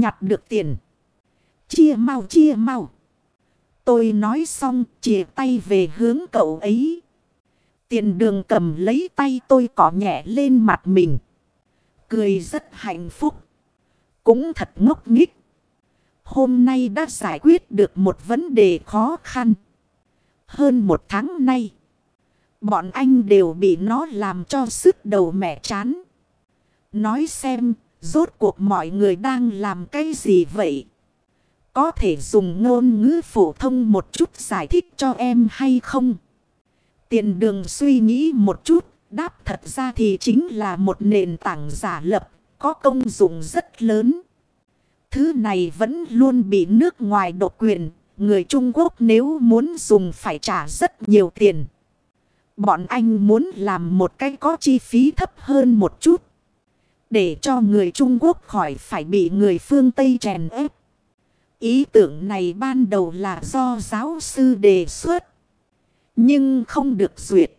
Nhặt được tiền. Chia mau chia mau. Tôi nói xong chìa tay về hướng cậu ấy. Tiền đường cầm lấy tay tôi cỏ nhẹ lên mặt mình. Cười rất hạnh phúc. Cũng thật ngốc nghích. Hôm nay đã giải quyết được một vấn đề khó khăn. Hơn một tháng nay. Bọn anh đều bị nó làm cho sức đầu mẹ chán. Nói xem, rốt cuộc mọi người đang làm cái gì vậy? Có thể dùng ngôn ngữ phổ thông một chút giải thích cho em hay không? Tiền đường suy nghĩ một chút, đáp thật ra thì chính là một nền tảng giả lập, có công dụng rất lớn. Thứ này vẫn luôn bị nước ngoài độc quyền, người Trung Quốc nếu muốn dùng phải trả rất nhiều tiền. Bọn anh muốn làm một cái có chi phí thấp hơn một chút. Để cho người Trung Quốc khỏi phải bị người phương Tây chèn ép. Ý tưởng này ban đầu là do giáo sư đề xuất. Nhưng không được duyệt.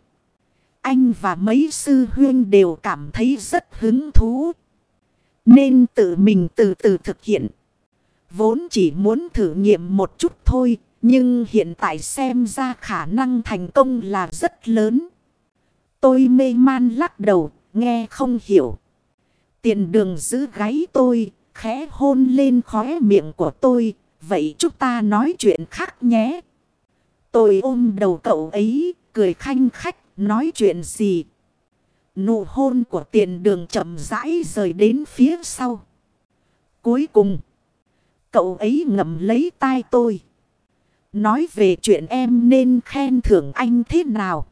Anh và mấy sư huyên đều cảm thấy rất hứng thú. Nên tự mình từ từ thực hiện. Vốn chỉ muốn thử nghiệm một chút thôi. Nhưng hiện tại xem ra khả năng thành công là rất lớn. Tôi mê man lắc đầu, nghe không hiểu. Tiền đường giữ gáy tôi, khẽ hôn lên khóe miệng của tôi. Vậy chúng ta nói chuyện khác nhé. Tôi ôm đầu cậu ấy, cười khanh khách, nói chuyện gì. Nụ hôn của tiền đường chậm rãi rời đến phía sau. Cuối cùng, cậu ấy ngậm lấy tai tôi. Nói về chuyện em nên khen thưởng anh thế nào.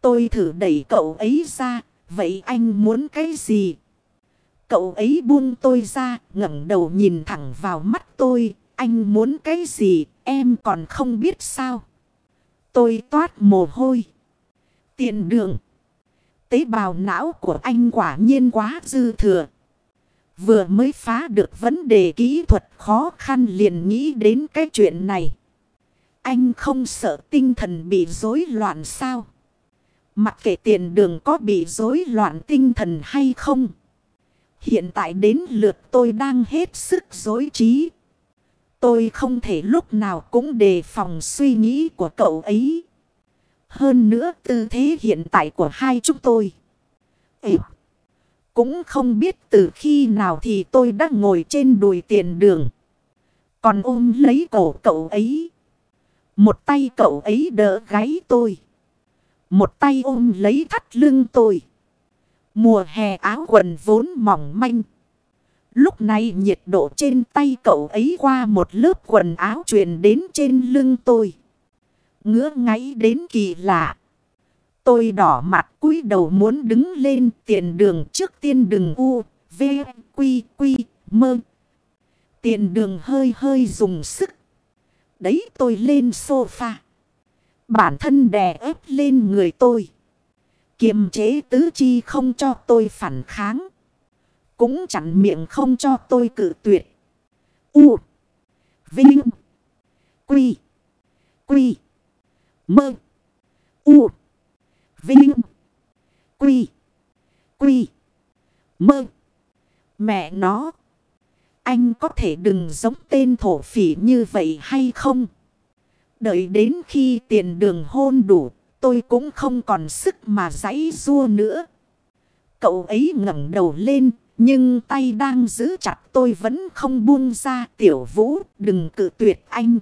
Tôi thử đẩy cậu ấy ra, vậy anh muốn cái gì? Cậu ấy buông tôi ra, ngẩng đầu nhìn thẳng vào mắt tôi. Anh muốn cái gì, em còn không biết sao. Tôi toát mồ hôi. Tiền đường. Tế bào não của anh quả nhiên quá dư thừa. Vừa mới phá được vấn đề kỹ thuật khó khăn liền nghĩ đến cái chuyện này. Anh không sợ tinh thần bị rối loạn sao? Mặc kệ tiền đường có bị rối loạn tinh thần hay không. Hiện tại đến lượt tôi đang hết sức dối trí. Tôi không thể lúc nào cũng đề phòng suy nghĩ của cậu ấy. Hơn nữa tư thế hiện tại của hai chúng tôi. Ê, cũng không biết từ khi nào thì tôi đã ngồi trên đùi tiền đường. Còn ôm lấy cổ cậu ấy. Một tay cậu ấy đỡ gáy tôi. Một tay ôm lấy thắt lưng tôi. Mùa hè áo quần vốn mỏng manh. Lúc này nhiệt độ trên tay cậu ấy qua một lớp quần áo truyền đến trên lưng tôi. Ngứa ngáy đến kỳ lạ. Tôi đỏ mặt cúi đầu muốn đứng lên tiền đường trước tiên đừng u, v, quy, quy, mơ. Tiền đường hơi hơi dùng sức. Đấy tôi lên sofa. Bản thân đè ép lên người tôi. Kiềm chế tứ chi không cho tôi phản kháng. Cũng chặn miệng không cho tôi cử tuyệt. U. Vinh. Quy. Quy. Mơ. U. Vinh. Quy. Quy. Mơ. Mẹ nó. Anh có thể đừng giống tên thổ phỉ như vậy hay không? Đợi đến khi tiền đường hôn đủ, tôi cũng không còn sức mà giãy rua nữa. Cậu ấy ngẩng đầu lên, nhưng tay đang giữ chặt tôi vẫn không buông ra. Tiểu vũ, đừng cự tuyệt anh.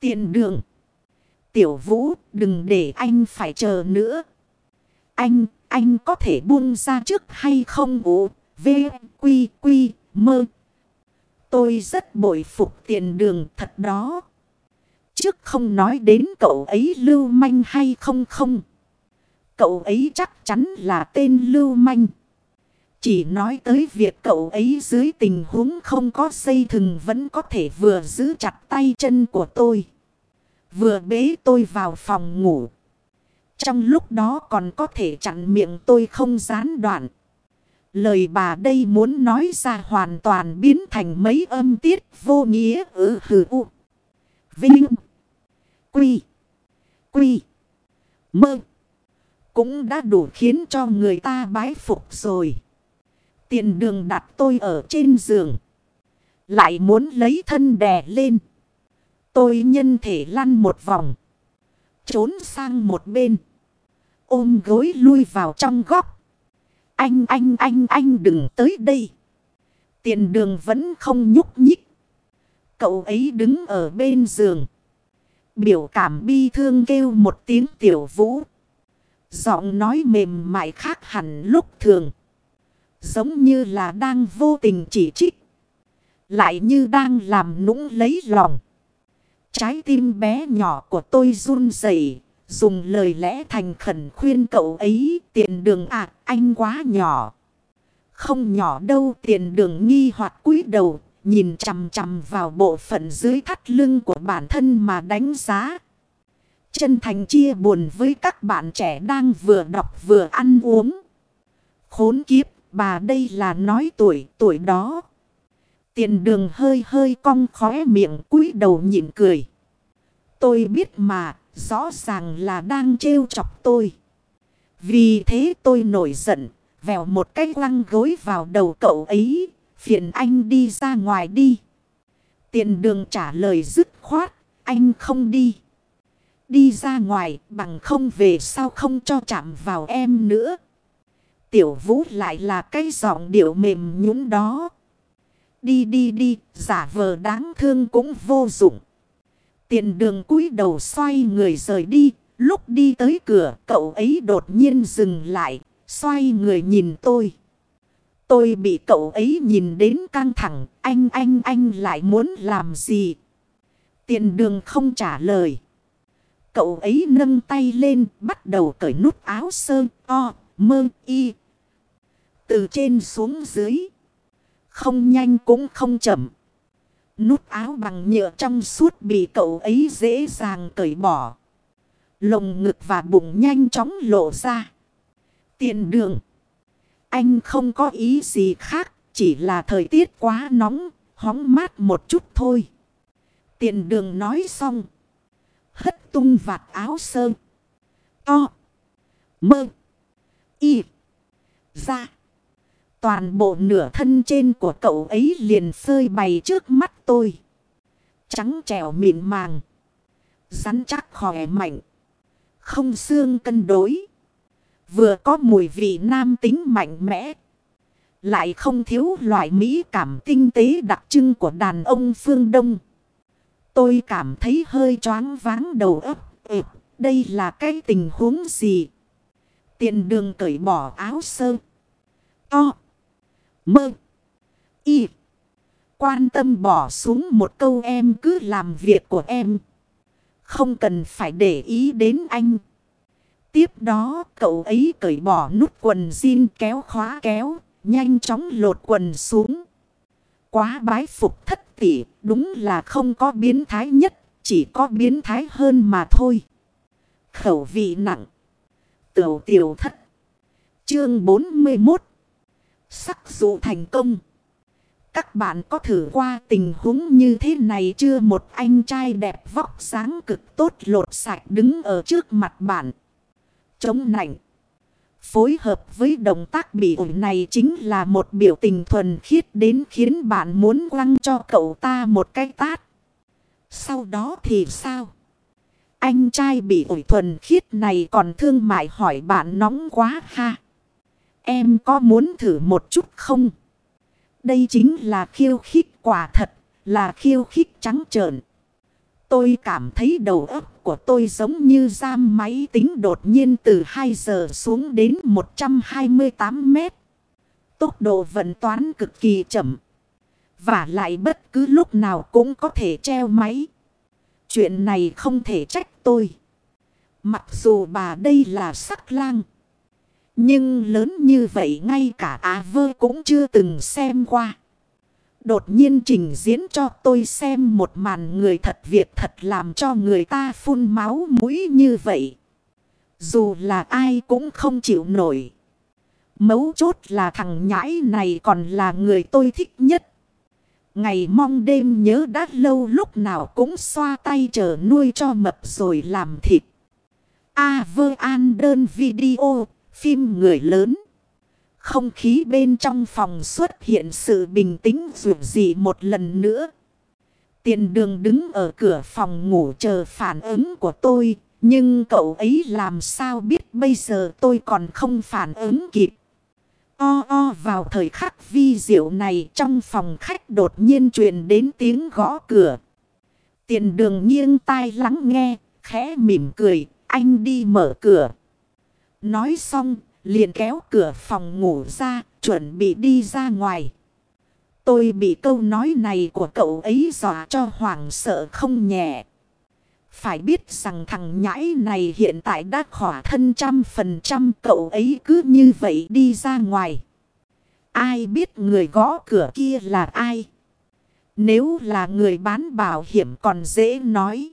Tiền đường. Tiểu vũ, đừng để anh phải chờ nữa. Anh, anh có thể buông ra trước hay không? Ồ, V, Quy, Quy, Mơ. Tôi rất bội phục tiền đường thật đó. Trước không nói đến cậu ấy lưu manh hay không không. Cậu ấy chắc chắn là tên lưu manh. Chỉ nói tới việc cậu ấy dưới tình huống không có xây thừng vẫn có thể vừa giữ chặt tay chân của tôi. Vừa bế tôi vào phòng ngủ. Trong lúc đó còn có thể chặn miệng tôi không gián đoạn. Lời bà đây muốn nói ra hoàn toàn biến thành mấy âm tiết vô nghĩa ư hừ u. Vinh. Quy. Quy. Mơ. Cũng đã đủ khiến cho người ta bái phục rồi. Tiện đường đặt tôi ở trên giường. Lại muốn lấy thân đè lên. Tôi nhân thể lăn một vòng. Trốn sang một bên. Ôm gối lui vào trong góc. Anh anh anh anh đừng tới đây. Tiền đường vẫn không nhúc nhích. Cậu ấy đứng ở bên giường. Biểu cảm bi thương kêu một tiếng tiểu vũ. Giọng nói mềm mại khác hẳn lúc thường. Giống như là đang vô tình chỉ trích. Lại như đang làm nũng lấy lòng. Trái tim bé nhỏ của tôi run rẩy, Dùng lời lẽ thành khẩn khuyên cậu ấy, tiền đường à anh quá nhỏ. Không nhỏ đâu, tiền đường nghi hoặc cúi đầu nhìn chằm chằm vào bộ phận dưới thắt lưng của bản thân mà đánh giá. Chân thành chia buồn với các bạn trẻ đang vừa đọc vừa ăn uống. Khốn kiếp, bà đây là nói tuổi, tuổi đó. Tiền đường hơi hơi cong khóe miệng cúi đầu nhịn cười. Tôi biết mà, rõ ràng là đang trêu chọc tôi. Vì thế tôi nổi giận, vèo một cái quăng gối vào đầu cậu ấy, phiền anh đi ra ngoài đi. Tiền đường trả lời dứt khoát, anh không đi. Đi ra ngoài bằng không về sao không cho chạm vào em nữa. Tiểu vũ lại là cái giọng điệu mềm nhũn đó. Đi đi đi, giả vờ đáng thương cũng vô dụng. Tiền đường cúi đầu xoay người rời đi. Lúc đi tới cửa cậu ấy đột nhiên dừng lại. Xoay người nhìn tôi. Tôi bị cậu ấy nhìn đến căng thẳng. Anh anh anh lại muốn làm gì? Tiền đường không trả lời. Cậu ấy nâng tay lên, bắt đầu cởi nút áo sơ, o, mơ, y. Từ trên xuống dưới. Không nhanh cũng không chậm. Nút áo bằng nhựa trong suốt bị cậu ấy dễ dàng cởi bỏ. Lồng ngực và bụng nhanh chóng lộ ra. Tiền đường. Anh không có ý gì khác. Chỉ là thời tiết quá nóng. Hóng mát một chút thôi. Tiền đường nói xong. Hất tung vạt áo sơn. To. Mơ. Y. Ra. Toàn bộ nửa thân trên của cậu ấy liền phơi bày trước mắt tôi. Trắng trẻo mịn màng. Rắn chắc khỏe mạnh. Không xương cân đối. Vừa có mùi vị nam tính mạnh mẽ. Lại không thiếu loại mỹ cảm tinh tế đặc trưng của đàn ông phương Đông. Tôi cảm thấy hơi choáng váng đầu ấp. Ừ, đây là cái tình huống gì? Tiện đường cởi bỏ áo sơ. To. Mơ. Y. Quan tâm bỏ xuống một câu em cứ làm việc của em. Không cần phải để ý đến anh. Tiếp đó, cậu ấy cởi bỏ nút quần jean kéo khóa kéo. Nhanh chóng lột quần xuống. Quá bái phục thất tỷ. Đúng là không có biến thái nhất. Chỉ có biến thái hơn mà thôi. Khẩu vị nặng. Tiểu tiểu thất. Chương 41 Sắc dụ thành công. Các bạn có thử qua tình huống như thế này chưa một anh trai đẹp vóc sáng cực tốt lột sạch đứng ở trước mặt bạn. Chống nạnh. Phối hợp với động tác bị ủi này chính là một biểu tình thuần khiết đến khiến bạn muốn quăng cho cậu ta một cái tát. Sau đó thì sao? Anh trai bị ủi thuần khiết này còn thương mại hỏi bạn nóng quá ha. Em có muốn thử một chút không? Đây chính là khiêu khích quả thật, là khiêu khích trắng trợn. Tôi cảm thấy đầu óc của tôi giống như giam máy tính đột nhiên từ 2 giờ xuống đến 128 mét. Tốc độ vận toán cực kỳ chậm. Và lại bất cứ lúc nào cũng có thể treo máy. Chuyện này không thể trách tôi. Mặc dù bà đây là sắc lang. Nhưng lớn như vậy ngay cả á vơ cũng chưa từng xem qua. Đột nhiên trình diễn cho tôi xem một màn người thật việc thật làm cho người ta phun máu mũi như vậy. Dù là ai cũng không chịu nổi. Mấu chốt là thằng nhãi này còn là người tôi thích nhất. Ngày mong đêm nhớ đã lâu lúc nào cũng xoa tay chờ nuôi cho mập rồi làm thịt. A vơ an đơn video, phim người lớn. Không khí bên trong phòng xuất hiện sự bình tĩnh dù gì một lần nữa. Tiền đường đứng ở cửa phòng ngủ chờ phản ứng của tôi. Nhưng cậu ấy làm sao biết bây giờ tôi còn không phản ứng kịp. O o vào thời khắc vi diệu này trong phòng khách đột nhiên truyền đến tiếng gõ cửa. Tiền đường nghiêng tai lắng nghe, khẽ mỉm cười, anh đi mở cửa. Nói xong, liền kéo cửa phòng ngủ ra, chuẩn bị đi ra ngoài. Tôi bị câu nói này của cậu ấy dọa cho hoảng sợ không nhẹ. Phải biết rằng thằng nhãi này hiện tại đã khỏa thân trăm phần trăm cậu ấy cứ như vậy đi ra ngoài. Ai biết người gõ cửa kia là ai? Nếu là người bán bảo hiểm còn dễ nói.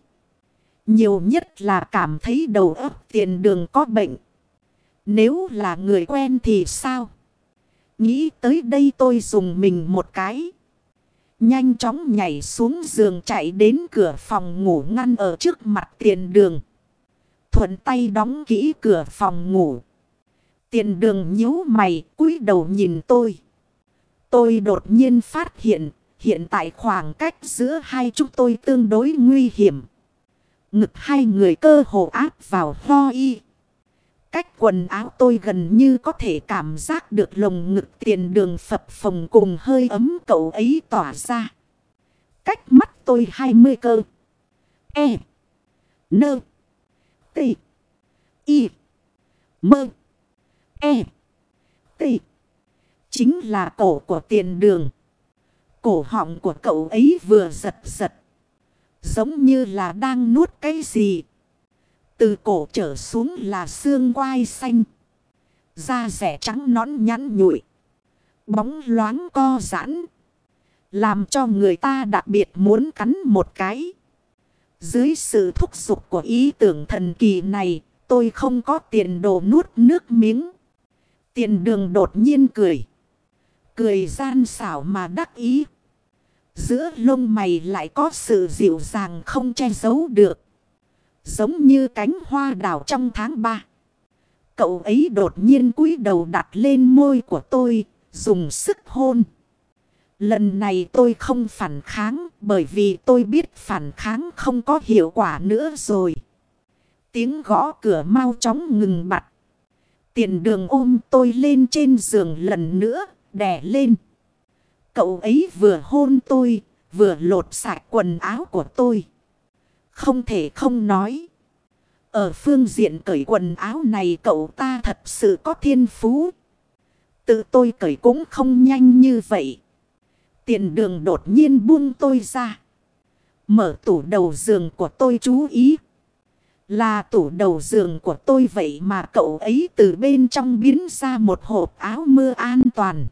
Nhiều nhất là cảm thấy đầu óc tiền đường có bệnh. Nếu là người quen thì sao? Nghĩ tới đây tôi dùng mình một cái. Nhanh chóng nhảy xuống giường chạy đến cửa phòng ngủ ngăn ở trước mặt tiền đường. Thuận tay đóng kỹ cửa phòng ngủ. Tiền đường nhíu mày, cúi đầu nhìn tôi. Tôi đột nhiên phát hiện hiện tại khoảng cách giữa hai chúng tôi tương đối nguy hiểm. Ngực hai người cơ hồ áp vào ho y. Cách quần áo tôi gần như có thể cảm giác được lồng ngực tiền đường phập phồng cùng hơi ấm cậu ấy tỏa ra. Cách mắt tôi hai mươi cơ. E. Nơ. T. Y. Mơ. E. T. Chính là cổ của tiền đường. Cổ họng của cậu ấy vừa giật giật. Giống như là đang nuốt cái gì. Từ cổ trở xuống là xương quai xanh. Da rẻ trắng nõn nhắn nhụi. Bóng loáng co giãn. Làm cho người ta đặc biệt muốn cắn một cái. Dưới sự thúc giục của ý tưởng thần kỳ này, tôi không có tiền đồ nuốt nước miếng. Tiền đường đột nhiên cười. Cười gian xảo mà đắc ý. Giữa lông mày lại có sự dịu dàng không che giấu được. Giống như cánh hoa đào trong tháng 3. Cậu ấy đột nhiên cúi đầu đặt lên môi của tôi, dùng sức hôn. Lần này tôi không phản kháng bởi vì tôi biết phản kháng không có hiệu quả nữa rồi. Tiếng gõ cửa mau chóng ngừng bặt. Tiền đường ôm tôi lên trên giường lần nữa, đè lên. Cậu ấy vừa hôn tôi, vừa lột sạch quần áo của tôi. Không thể không nói. Ở phương diện cởi quần áo này cậu ta thật sự có thiên phú. Tự tôi cởi cũng không nhanh như vậy. Tiền đường đột nhiên buông tôi ra. Mở tủ đầu giường của tôi chú ý. Là tủ đầu giường của tôi vậy mà cậu ấy từ bên trong biến ra một hộp áo mưa an toàn.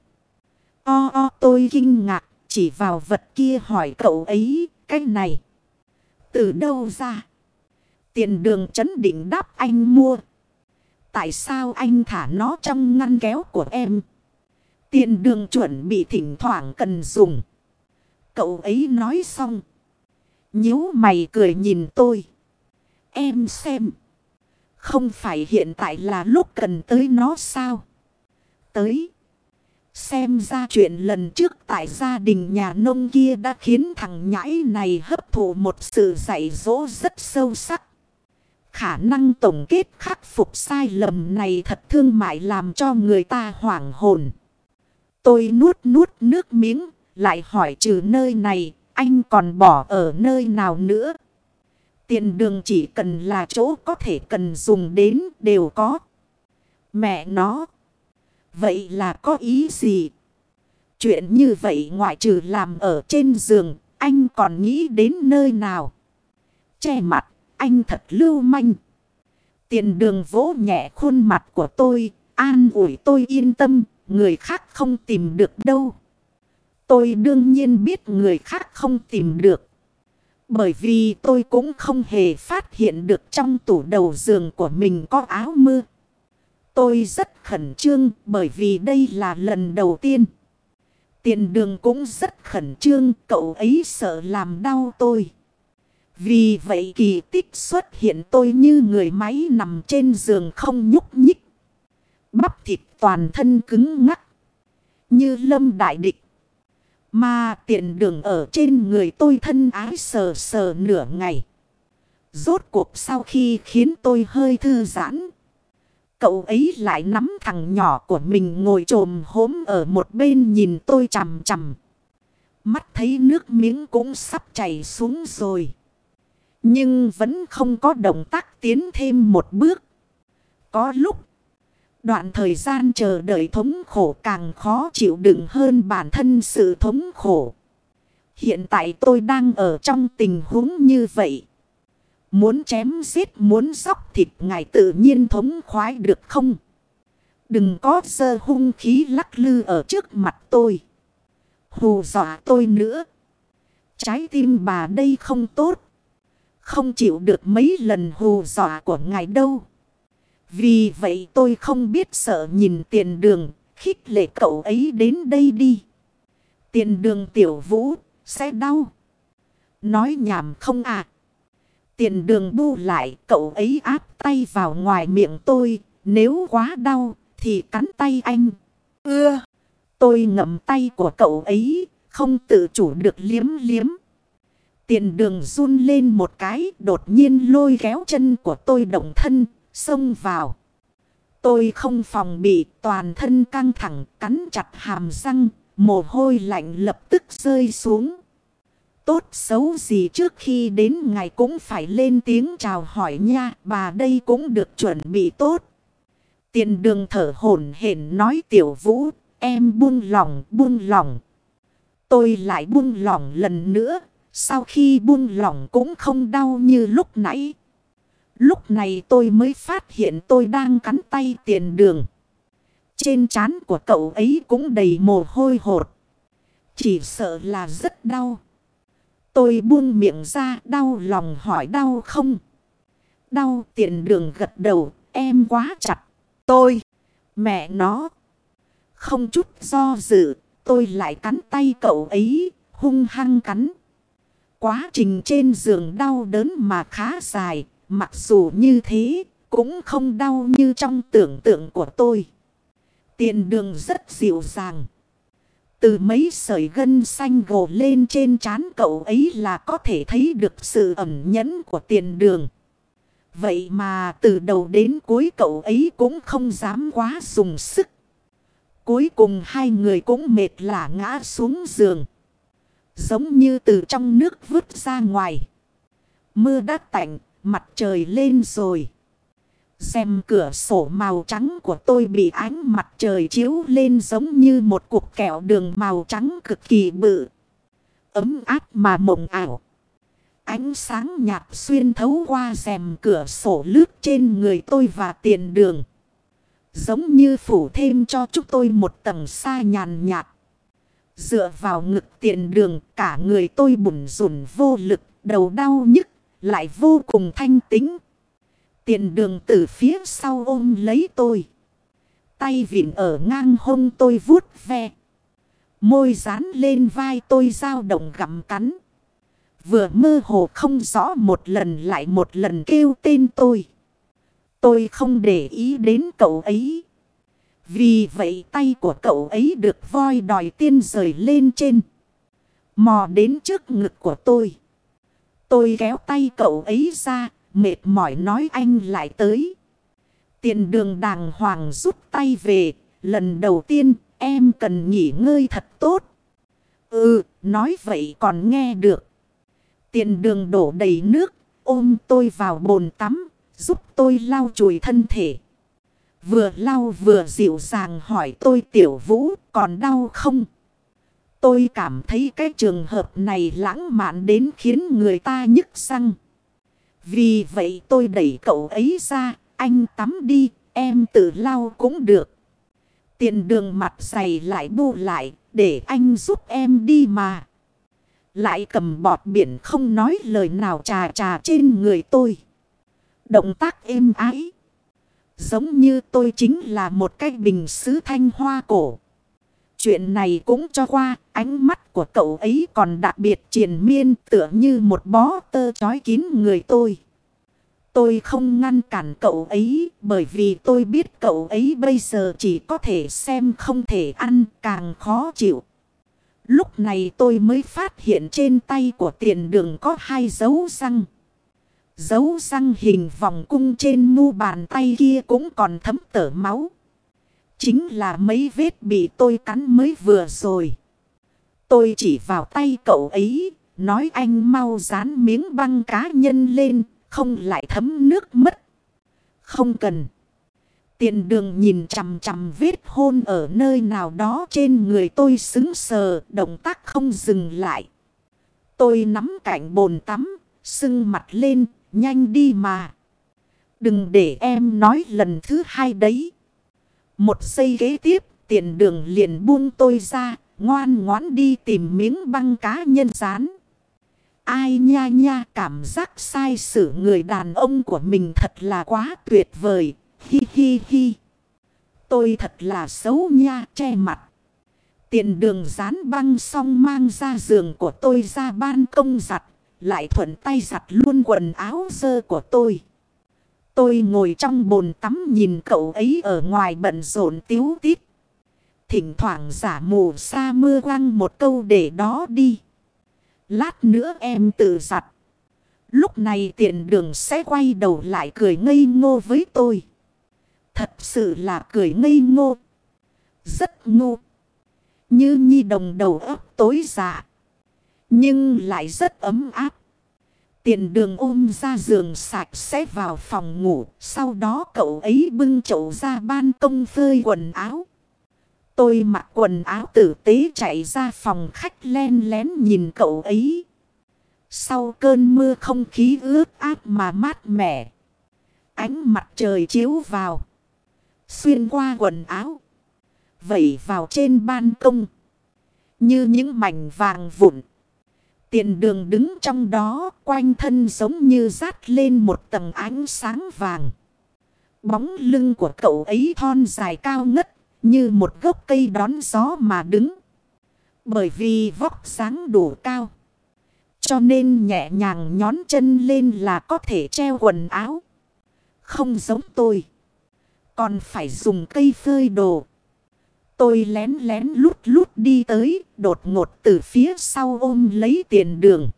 O o, tôi kinh ngạc, chỉ vào vật kia hỏi cậu ấy, cái này. Từ đâu ra? Tiền đường chấn định đáp anh mua. Tại sao anh thả nó trong ngăn kéo của em? Tiền đường chuẩn bị thỉnh thoảng cần dùng. Cậu ấy nói xong. nhíu mày cười nhìn tôi. Em xem. Không phải hiện tại là lúc cần tới nó sao? Tới. Xem ra chuyện lần trước tại gia đình nhà nông kia đã khiến thằng nhãi này hấp thụ một sự dạy dỗ rất sâu sắc. Khả năng tổng kết khắc phục sai lầm này thật thương mại làm cho người ta hoảng hồn. Tôi nuốt nuốt nước miếng, lại hỏi trừ nơi này, anh còn bỏ ở nơi nào nữa? Tiền đường chỉ cần là chỗ có thể cần dùng đến đều có. Mẹ nó. Vậy là có ý gì? Chuyện như vậy ngoại trừ làm ở trên giường, anh còn nghĩ đến nơi nào? Che mặt, anh thật lưu manh. Tiền đường vỗ nhẹ khuôn mặt của tôi, an ủi tôi yên tâm, người khác không tìm được đâu. Tôi đương nhiên biết người khác không tìm được. Bởi vì tôi cũng không hề phát hiện được trong tủ đầu giường của mình có áo mưa. Tôi rất khẩn trương bởi vì đây là lần đầu tiên. Tiền đường cũng rất khẩn trương, cậu ấy sợ làm đau tôi. Vì vậy kỳ tích xuất hiện tôi như người máy nằm trên giường không nhúc nhích. bắp thịt toàn thân cứng ngắc. Như lâm đại địch. Mà tiện đường ở trên người tôi thân ái sờ sờ nửa ngày. Rốt cuộc sau khi khiến tôi hơi thư giãn. Cậu ấy lại nắm thằng nhỏ của mình ngồi trồm hốm ở một bên nhìn tôi chằm chằm. Mắt thấy nước miếng cũng sắp chảy xuống rồi. Nhưng vẫn không có động tác tiến thêm một bước. Có lúc. Đoạn thời gian chờ đợi thống khổ càng khó chịu đựng hơn bản thân sự thống khổ. Hiện tại tôi đang ở trong tình huống như vậy. Muốn chém giết, muốn sóc thịt, ngài tự nhiên thống khoái được không? Đừng có sơ hung khí lắc lư ở trước mặt tôi. Hù dọa tôi nữa. Trái tim bà đây không tốt. Không chịu được mấy lần hù dọa của ngài đâu. Vì vậy tôi không biết sợ nhìn tiền đường. Khích lệ cậu ấy đến đây đi. Tiền đường tiểu vũ, sẽ đau. Nói nhảm không à. Tiền đường bu lại, cậu ấy áp tay vào ngoài miệng tôi. Nếu quá đau, thì cắn tay anh. Ưa. Tôi ngậm tay của cậu ấy. Không tự chủ được liếm liếm. Tiền đường run lên một cái. Đột nhiên lôi kéo chân của tôi động thân. Xông vào. Tôi không phòng bị, toàn thân căng thẳng, cắn chặt hàm răng. Mồ hôi lạnh lập tức rơi xuống. Tốt xấu gì trước khi đến ngày cũng phải lên tiếng chào hỏi nha. Bà đây cũng được chuẩn bị tốt. Tiền đường thở hổn hển nói tiểu vũ. Em buông lòng buông lòng. Tôi lại buông lòng lần nữa. Sau khi buông lòng cũng không đau như lúc nãy. Lúc này tôi mới phát hiện tôi đang cắn tay tiền đường. Trên trán của cậu ấy cũng đầy mồ hôi hột. Chỉ sợ là rất đau. Tôi buông miệng ra đau lòng hỏi đau không? Đau tiền đường gật đầu, em quá chặt. Tôi, mẹ nó. Không chút do dự, tôi lại cắn tay cậu ấy, hung hăng cắn. Quá trình trên giường đau đớn mà khá dài, mặc dù như thế, cũng không đau như trong tưởng tượng của tôi. Tiền đường rất dịu dàng. Từ mấy sợi gân xanh gồ lên trên trán cậu ấy là có thể thấy được sự ẩn nhẫn của tiền đường. Vậy mà từ đầu đến cuối cậu ấy cũng không dám quá dùng sức. Cuối cùng hai người cũng mệt lả ngã xuống giường. Giống như từ trong nước vứt ra ngoài. Mưa đã tạnh, mặt trời lên rồi. Xem cửa sổ màu trắng của tôi bị ánh mặt trời chiếu lên giống như một cục kẹo đường màu trắng cực kỳ bự. Ấm áp mà mộng ảo. Ánh sáng nhạt xuyên thấu qua rèm cửa sổ lướt trên người tôi và tiền đường. Giống như phủ thêm cho chúng tôi một tầng xa nhàn nhạt. Dựa vào ngực tiền đường cả người tôi bùn rùn vô lực, đầu đau nhức, lại vô cùng thanh tính. Tiền đường từ phía sau ôm lấy tôi. Tay vịn ở ngang hông tôi vuốt ve. Môi dán lên vai tôi dao động gặm cắn. Vừa mơ hồ không rõ một lần lại một lần kêu tên tôi. Tôi không để ý đến cậu ấy. Vì vậy tay của cậu ấy được voi đòi tiên rời lên trên. Mò đến trước ngực của tôi. Tôi kéo tay cậu ấy ra, mệt mỏi nói anh lại tới. Tiền đường đàng hoàng rút tay về, lần đầu tiên em cần nghỉ ngơi thật tốt. Ừ, nói vậy còn nghe được. Tiền đường đổ đầy nước, ôm tôi vào bồn tắm, giúp tôi lau chùi thân thể. Vừa lau vừa dịu dàng hỏi tôi tiểu vũ còn đau không? Tôi cảm thấy cái trường hợp này lãng mạn đến khiến người ta nhức răng. Vì vậy tôi đẩy cậu ấy ra, anh tắm đi, em tự lau cũng được. Tiền đường mặt dày lại bu lại, để anh giúp em đi mà. Lại cầm bọt biển không nói lời nào trà trà trên người tôi. Động tác êm ái. Giống như tôi chính là một cái bình sứ thanh hoa cổ. Chuyện này cũng cho qua, ánh mắt của cậu ấy còn đặc biệt triền miên tựa như một bó tơ chói kín người tôi. Tôi không ngăn cản cậu ấy bởi vì tôi biết cậu ấy bây giờ chỉ có thể xem không thể ăn càng khó chịu. Lúc này tôi mới phát hiện trên tay của tiền đường có hai dấu răng. Dấu răng hình vòng cung trên mu bàn tay kia cũng còn thấm tở máu. Chính là mấy vết bị tôi cắn mới vừa rồi. Tôi chỉ vào tay cậu ấy, nói anh mau dán miếng băng cá nhân lên, không lại thấm nước mất. Không cần. Tiền đường nhìn chằm chằm vết hôn ở nơi nào đó trên người tôi xứng sờ, động tác không dừng lại. Tôi nắm cạnh bồn tắm, sưng mặt lên, nhanh đi mà. Đừng để em nói lần thứ hai đấy. Một giây ghế tiếp, tiền đường liền buông tôi ra, ngoan ngoãn đi tìm miếng băng cá nhân rán. Ai nha nha cảm giác sai sự người đàn ông của mình thật là quá tuyệt vời. Hi hi hi. Tôi thật là xấu nha che mặt. Tiền đường dán băng xong mang ra giường của tôi ra ban công giặt. Lại thuận tay giặt luôn quần áo dơ của tôi. Tôi ngồi trong bồn tắm nhìn cậu ấy ở ngoài bận rộn tiếu tít. Thỉnh thoảng giả mù sa mưa quăng một câu để đó đi. Lát nữa em tự giặt. Lúc này tiện đường sẽ quay đầu lại cười ngây ngô với tôi. Thật sự là cười ngây ngô. Rất ngô. Như nhi đồng đầu óc tối dạ. Nhưng lại rất ấm áp. Tiền đường ôm ra giường sạch sẽ vào phòng ngủ. Sau đó cậu ấy bưng chậu ra ban công phơi quần áo. Tôi mặc quần áo tử tế chạy ra phòng khách len lén nhìn cậu ấy. Sau cơn mưa không khí ướt át mà mát mẻ. Ánh mặt trời chiếu vào. Xuyên qua quần áo. Vẩy vào trên ban công. Như những mảnh vàng vụn. Tiền đường đứng trong đó, quanh thân giống như rát lên một tầng ánh sáng vàng. Bóng lưng của cậu ấy thon dài cao ngất, như một gốc cây đón gió mà đứng. Bởi vì vóc sáng đủ cao. Cho nên nhẹ nhàng nhón chân lên là có thể treo quần áo. Không giống tôi. Còn phải dùng cây phơi đồ. Tôi lén lén lút lút đi tới, đột ngột từ phía sau ôm lấy tiền đường.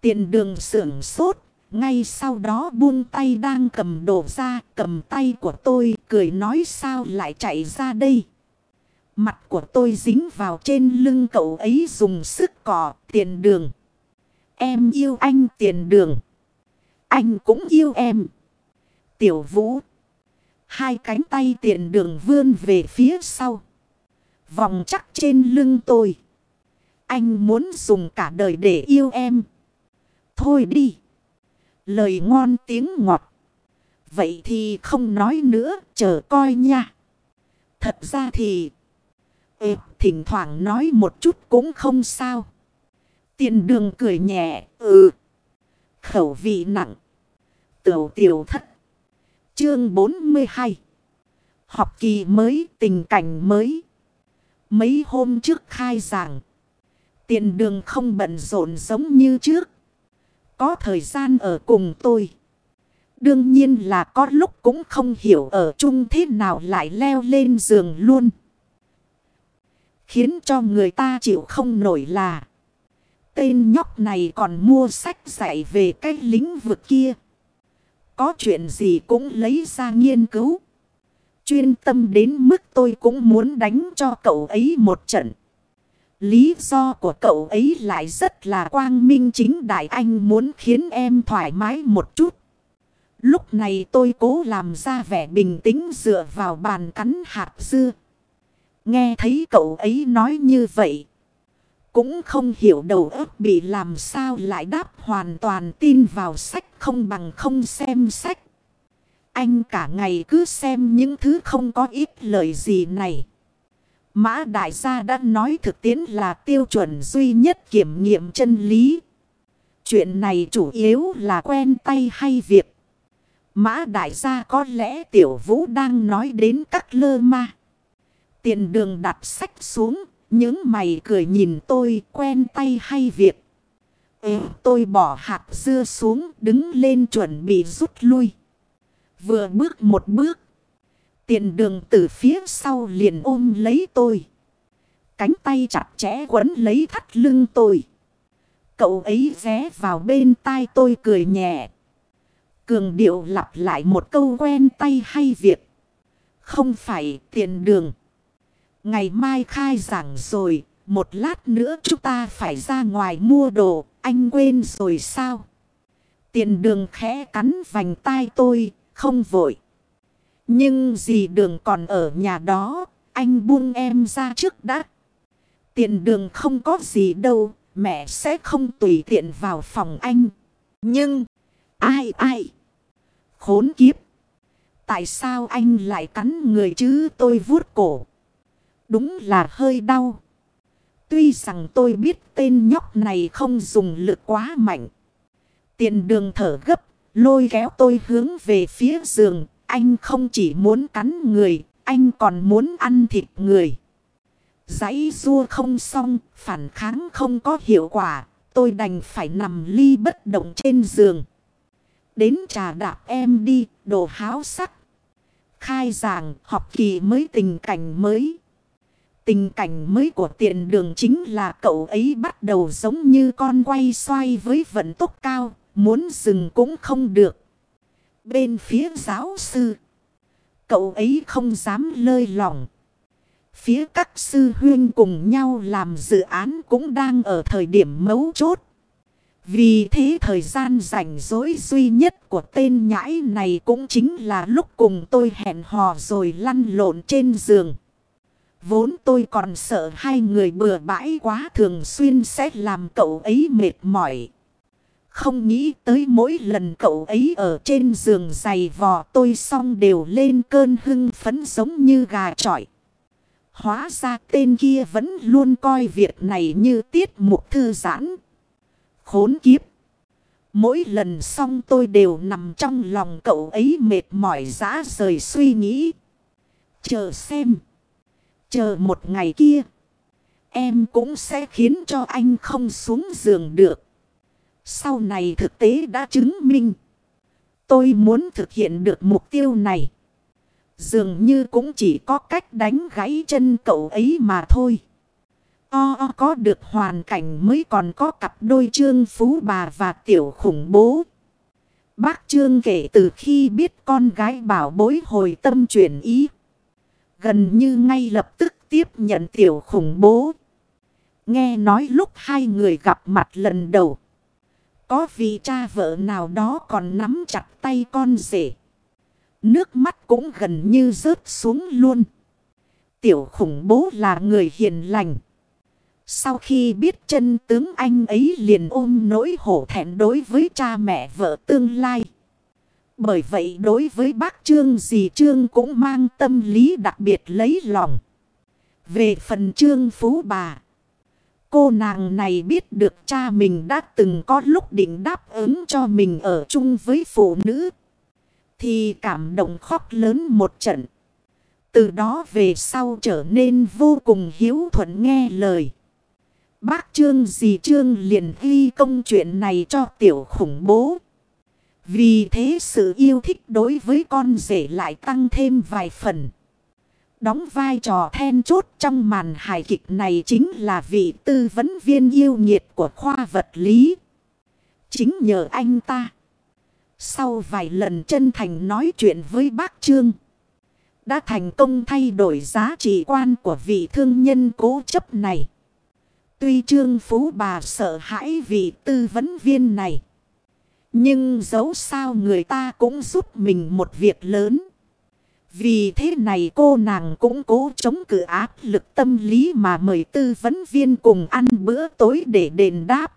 Tiền đường sưởng sốt, ngay sau đó buông tay đang cầm đồ ra, cầm tay của tôi, cười nói sao lại chạy ra đây. Mặt của tôi dính vào trên lưng cậu ấy dùng sức cỏ tiền đường. Em yêu anh tiền đường. Anh cũng yêu em. Tiểu vũ. Hai cánh tay tiền đường vươn về phía sau. Vòng chắc trên lưng tôi. Anh muốn dùng cả đời để yêu em. Thôi đi. Lời ngon tiếng ngọt. Vậy thì không nói nữa, chờ coi nha. Thật ra thì... Ê, thỉnh thoảng nói một chút cũng không sao. Tiền đường cười nhẹ, ừ. Khẩu vị nặng. Tiểu tiểu thất. Chương 42. Học kỳ mới, tình cảnh mới. Mấy hôm trước khai giảng. Tiền đường không bận rộn giống như trước. Có thời gian ở cùng tôi. Đương nhiên là có lúc cũng không hiểu ở chung thế nào lại leo lên giường luôn. Khiến cho người ta chịu không nổi là. Tên nhóc này còn mua sách dạy về cái lĩnh vực kia. Có chuyện gì cũng lấy ra nghiên cứu. Chuyên tâm đến mức tôi cũng muốn đánh cho cậu ấy một trận. Lý do của cậu ấy lại rất là quang minh chính đại anh muốn khiến em thoải mái một chút. Lúc này tôi cố làm ra vẻ bình tĩnh dựa vào bàn cắn hạt dưa. Nghe thấy cậu ấy nói như vậy. Cũng không hiểu đầu óc bị làm sao lại đáp hoàn toàn tin vào sách không bằng không xem sách. Anh cả ngày cứ xem những thứ không có ít lời gì này. Mã đại gia đã nói thực tiễn là tiêu chuẩn duy nhất kiểm nghiệm chân lý. Chuyện này chủ yếu là quen tay hay việc. Mã đại gia có lẽ tiểu vũ đang nói đến các lơ ma. Tiền đường đặt sách xuống, những mày cười nhìn tôi quen tay hay việc. Ừ, tôi bỏ hạt dưa xuống đứng lên chuẩn bị rút lui. Vừa bước một bước. Tiền đường từ phía sau liền ôm lấy tôi. Cánh tay chặt chẽ quấn lấy thắt lưng tôi. Cậu ấy ghé vào bên tai tôi cười nhẹ. Cường điệu lặp lại một câu quen tay hay việc. Không phải tiền đường. Ngày mai khai giảng rồi. Một lát nữa chúng ta phải ra ngoài mua đồ. Anh quên rồi sao? Tiền đường khẽ cắn vành tai tôi. Không vội. Nhưng gì đường còn ở nhà đó. Anh buông em ra trước đã. Tiền đường không có gì đâu. Mẹ sẽ không tùy tiện vào phòng anh. Nhưng. Ai ai. Khốn kiếp. Tại sao anh lại cắn người chứ tôi vuốt cổ. Đúng là hơi đau. Tuy rằng tôi biết tên nhóc này không dùng lực quá mạnh. Tiền đường thở gấp, lôi kéo tôi hướng về phía giường. Anh không chỉ muốn cắn người, anh còn muốn ăn thịt người. Giấy rua không xong, phản kháng không có hiệu quả. Tôi đành phải nằm ly bất động trên giường. Đến trà đạp em đi, đồ háo sắc. Khai giảng, học kỳ mới tình cảnh mới. Tình cảnh mới của tiện đường chính là cậu ấy bắt đầu giống như con quay xoay với vận tốc cao, muốn dừng cũng không được. Bên phía giáo sư, cậu ấy không dám lơi lỏng. Phía các sư huyên cùng nhau làm dự án cũng đang ở thời điểm mấu chốt. Vì thế thời gian rảnh rỗi duy nhất của tên nhãi này cũng chính là lúc cùng tôi hẹn hò rồi lăn lộn trên giường. Vốn tôi còn sợ hai người bừa bãi quá thường xuyên sẽ làm cậu ấy mệt mỏi. Không nghĩ tới mỗi lần cậu ấy ở trên giường giày vò tôi xong đều lên cơn hưng phấn giống như gà trọi. Hóa ra tên kia vẫn luôn coi việc này như tiết mục thư giãn. Khốn kiếp. Mỗi lần xong tôi đều nằm trong lòng cậu ấy mệt mỏi dã rời suy nghĩ. Chờ xem. Chờ một ngày kia. Em cũng sẽ khiến cho anh không xuống giường được. Sau này thực tế đã chứng minh. Tôi muốn thực hiện được mục tiêu này. Dường như cũng chỉ có cách đánh gãy chân cậu ấy mà thôi. O, o có được hoàn cảnh mới còn có cặp đôi trương phú bà và tiểu khủng bố. Bác Trương kể từ khi biết con gái bảo bối hồi tâm chuyển ý. Gần như ngay lập tức tiếp nhận tiểu khủng bố. Nghe nói lúc hai người gặp mặt lần đầu. Có vị cha vợ nào đó còn nắm chặt tay con rể. Nước mắt cũng gần như rớt xuống luôn. Tiểu khủng bố là người hiền lành. Sau khi biết chân tướng anh ấy liền ôm nỗi hổ thẹn đối với cha mẹ vợ tương lai. Bởi vậy đối với bác Trương dì Trương cũng mang tâm lý đặc biệt lấy lòng. Về phần Trương Phú bà. Cô nàng này biết được cha mình đã từng có lúc định đáp ứng cho mình ở chung với phụ nữ. Thì cảm động khóc lớn một trận. Từ đó về sau trở nên vô cùng hiếu thuận nghe lời. Bác Trương dì Trương liền ghi công chuyện này cho tiểu khủng bố. Vì thế sự yêu thích đối với con rể lại tăng thêm vài phần. Đóng vai trò then chốt trong màn hài kịch này chính là vị tư vấn viên yêu nhiệt của khoa vật lý. Chính nhờ anh ta. Sau vài lần chân thành nói chuyện với bác Trương. Đã thành công thay đổi giá trị quan của vị thương nhân cố chấp này. Tuy Trương Phú bà sợ hãi vị tư vấn viên này. Nhưng dẫu sao người ta cũng giúp mình một việc lớn. Vì thế này cô nàng cũng cố chống cự áp lực tâm lý mà mời tư vấn viên cùng ăn bữa tối để đền đáp.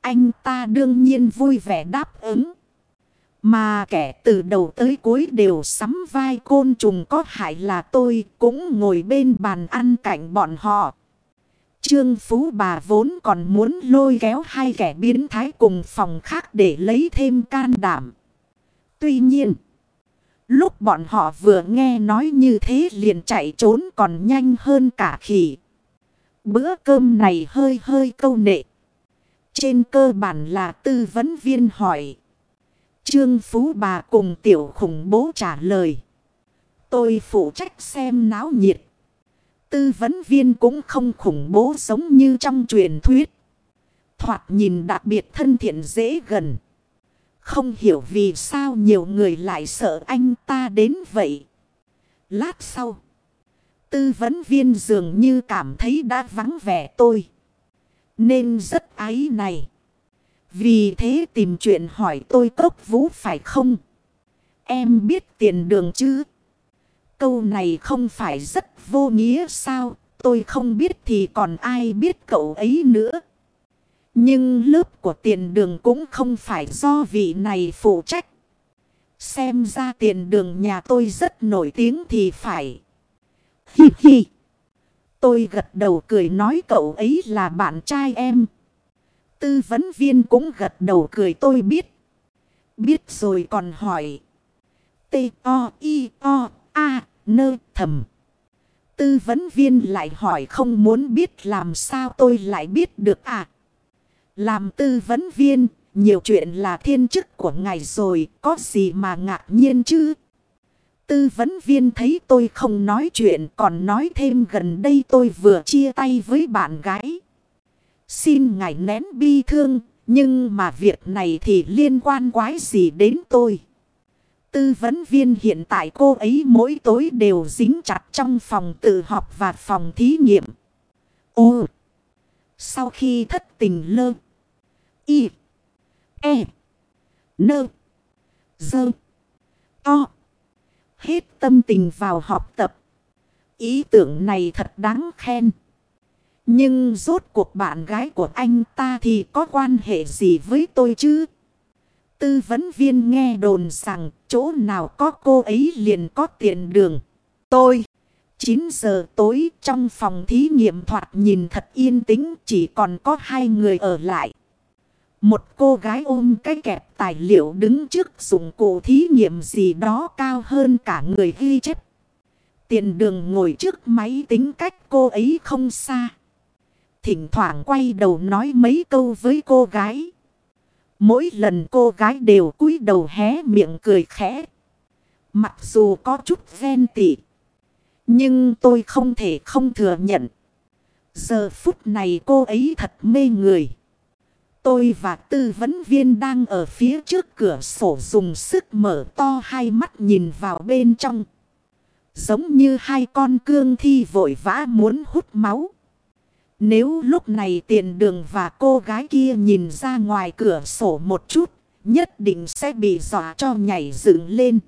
Anh ta đương nhiên vui vẻ đáp ứng. Mà kẻ từ đầu tới cuối đều sắm vai côn trùng có hại là tôi cũng ngồi bên bàn ăn cạnh bọn họ. Trương Phú bà vốn còn muốn lôi kéo hai kẻ biến thái cùng phòng khác để lấy thêm can đảm. Tuy nhiên, lúc bọn họ vừa nghe nói như thế liền chạy trốn còn nhanh hơn cả khỉ. Bữa cơm này hơi hơi câu nệ. Trên cơ bản là tư vấn viên hỏi. Trương Phú bà cùng tiểu khủng bố trả lời. Tôi phụ trách xem náo nhiệt. Tư vấn viên cũng không khủng bố giống như trong truyền thuyết. Thoạt nhìn đặc biệt thân thiện dễ gần. Không hiểu vì sao nhiều người lại sợ anh ta đến vậy. Lát sau. Tư vấn viên dường như cảm thấy đã vắng vẻ tôi. Nên rất ái này. Vì thế tìm chuyện hỏi tôi cốc vũ phải không? Em biết tiền đường chứ? Câu này không phải rất vô nghĩa sao? Tôi không biết thì còn ai biết cậu ấy nữa. Nhưng lớp của tiền đường cũng không phải do vị này phụ trách. Xem ra tiền đường nhà tôi rất nổi tiếng thì phải. Hi hi. Tôi gật đầu cười nói cậu ấy là bạn trai em. Tư vấn viên cũng gật đầu cười tôi biết. Biết rồi còn hỏi. A, nơ thầm. Tư vấn viên lại hỏi không muốn biết làm sao tôi lại biết được à. Làm tư vấn viên, nhiều chuyện là thiên chức của ngài rồi, có gì mà ngạc nhiên chứ? Tư vấn viên thấy tôi không nói chuyện còn nói thêm gần đây tôi vừa chia tay với bạn gái. Xin ngài nén bi thương, nhưng mà việc này thì liên quan quái gì đến tôi. Tư vấn viên hiện tại cô ấy mỗi tối đều dính chặt trong phòng tự học và phòng thí nghiệm. Ô! Sau khi thất tình lơ. Y. E. Nơ. Dơ. To. Hết tâm tình vào học tập. Ý tưởng này thật đáng khen. Nhưng rốt cuộc bạn gái của anh ta thì có quan hệ gì với tôi chứ? Tư vấn viên nghe đồn rằng chỗ nào có cô ấy liền có tiền đường. Tôi, 9 giờ tối trong phòng thí nghiệm thoạt nhìn thật yên tĩnh chỉ còn có hai người ở lại. Một cô gái ôm cái kẹp tài liệu đứng trước dụng cụ thí nghiệm gì đó cao hơn cả người ghi chép. Tiền đường ngồi trước máy tính cách cô ấy không xa. Thỉnh thoảng quay đầu nói mấy câu với cô gái. Mỗi lần cô gái đều cúi đầu hé miệng cười khẽ. Mặc dù có chút ghen tị. Nhưng tôi không thể không thừa nhận. Giờ phút này cô ấy thật mê người. Tôi và tư vấn viên đang ở phía trước cửa sổ dùng sức mở to hai mắt nhìn vào bên trong. Giống như hai con cương thi vội vã muốn hút máu. Nếu lúc này tiền đường và cô gái kia nhìn ra ngoài cửa sổ một chút, nhất định sẽ bị dọa cho nhảy dựng lên.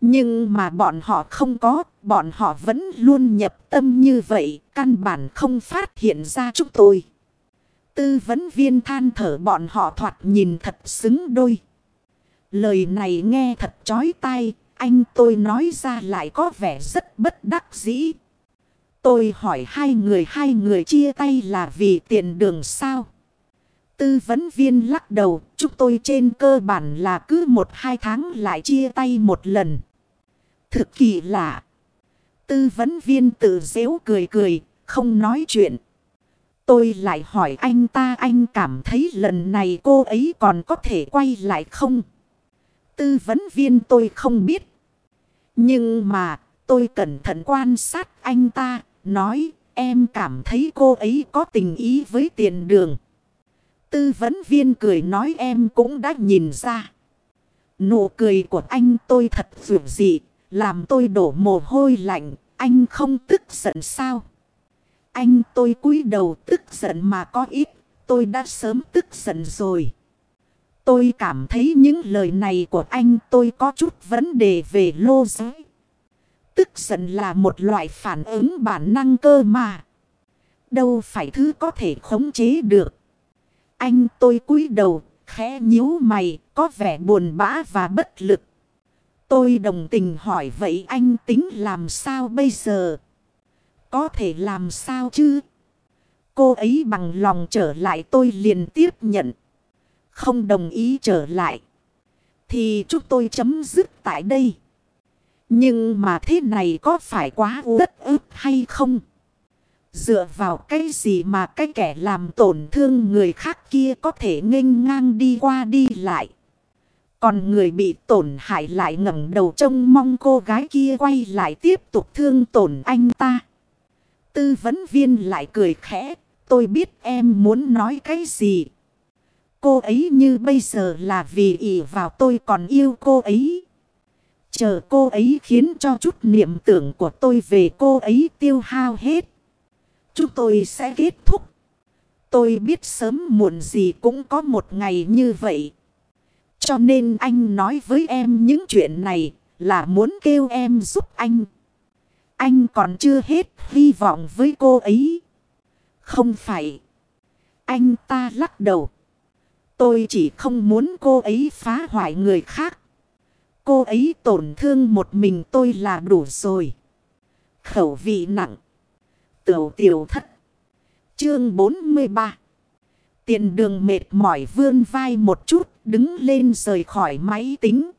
Nhưng mà bọn họ không có, bọn họ vẫn luôn nhập tâm như vậy, căn bản không phát hiện ra chúng tôi. Tư vấn viên than thở bọn họ thoạt nhìn thật xứng đôi. Lời này nghe thật chói tai, anh tôi nói ra lại có vẻ rất bất đắc dĩ. Tôi hỏi hai người hai người chia tay là vì tiền đường sao? Tư vấn viên lắc đầu, chúng tôi trên cơ bản là cứ một hai tháng lại chia tay một lần. Thực kỳ lạ. Tư vấn viên tự dễu cười cười, không nói chuyện. Tôi lại hỏi anh ta anh cảm thấy lần này cô ấy còn có thể quay lại không? Tư vấn viên tôi không biết. Nhưng mà tôi cẩn thận quan sát anh ta Nói, em cảm thấy cô ấy có tình ý với tiền đường. Tư vấn viên cười nói em cũng đã nhìn ra. Nụ cười của anh tôi thật dù dị. Làm tôi đổ mồ hôi lạnh. Anh không tức giận sao? Anh tôi cúi đầu tức giận mà có ít. Tôi đã sớm tức giận rồi. Tôi cảm thấy những lời này của anh tôi có chút vấn đề về lô giới. Tức giận là một loại phản ứng bản năng cơ mà. Đâu phải thứ có thể khống chế được. Anh tôi cúi đầu, khẽ nhíu mày, có vẻ buồn bã và bất lực. Tôi đồng tình hỏi vậy anh tính làm sao bây giờ? Có thể làm sao chứ? Cô ấy bằng lòng trở lại tôi liền tiếp nhận. Không đồng ý trở lại. Thì chúng tôi chấm dứt tại đây. Nhưng mà thế này có phải quá rất ức hay không? Dựa vào cái gì mà cái kẻ làm tổn thương người khác kia có thể nghênh ngang đi qua đi lại. Còn người bị tổn hại lại ngẩng đầu trông mong cô gái kia quay lại tiếp tục thương tổn anh ta. Tư vấn viên lại cười khẽ. Tôi biết em muốn nói cái gì. Cô ấy như bây giờ là vì ỷ vào tôi còn yêu cô ấy. Chờ cô ấy khiến cho chút niệm tưởng của tôi về cô ấy tiêu hao hết. Chúng tôi sẽ kết thúc. Tôi biết sớm muộn gì cũng có một ngày như vậy. Cho nên anh nói với em những chuyện này là muốn kêu em giúp anh. Anh còn chưa hết hy vọng với cô ấy. Không phải. Anh ta lắc đầu. Tôi chỉ không muốn cô ấy phá hoại người khác. Cô ấy tổn thương một mình tôi là đủ rồi. Khẩu vị nặng. Tiểu tiểu thất. Chương 43. Tiền đường mệt mỏi vươn vai một chút, đứng lên rời khỏi máy tính.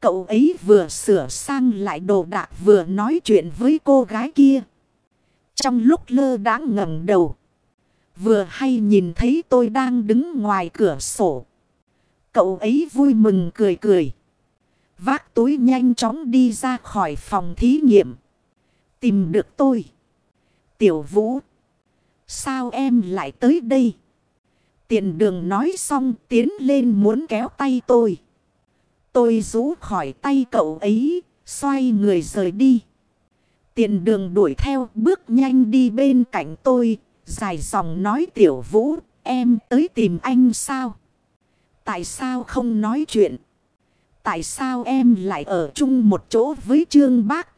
Cậu ấy vừa sửa sang lại đồ đạc vừa nói chuyện với cô gái kia. Trong lúc lơ đãng ngẩng đầu. Vừa hay nhìn thấy tôi đang đứng ngoài cửa sổ. Cậu ấy vui mừng cười cười. Vác túi nhanh chóng đi ra khỏi phòng thí nghiệm. Tìm được tôi. Tiểu vũ. Sao em lại tới đây? Tiền đường nói xong tiến lên muốn kéo tay tôi. Tôi rú khỏi tay cậu ấy, xoay người rời đi. Tiền đường đuổi theo bước nhanh đi bên cạnh tôi, dài dòng nói tiểu vũ, em tới tìm anh sao? Tại sao không nói chuyện? Tại sao em lại ở chung một chỗ với Trương Bác?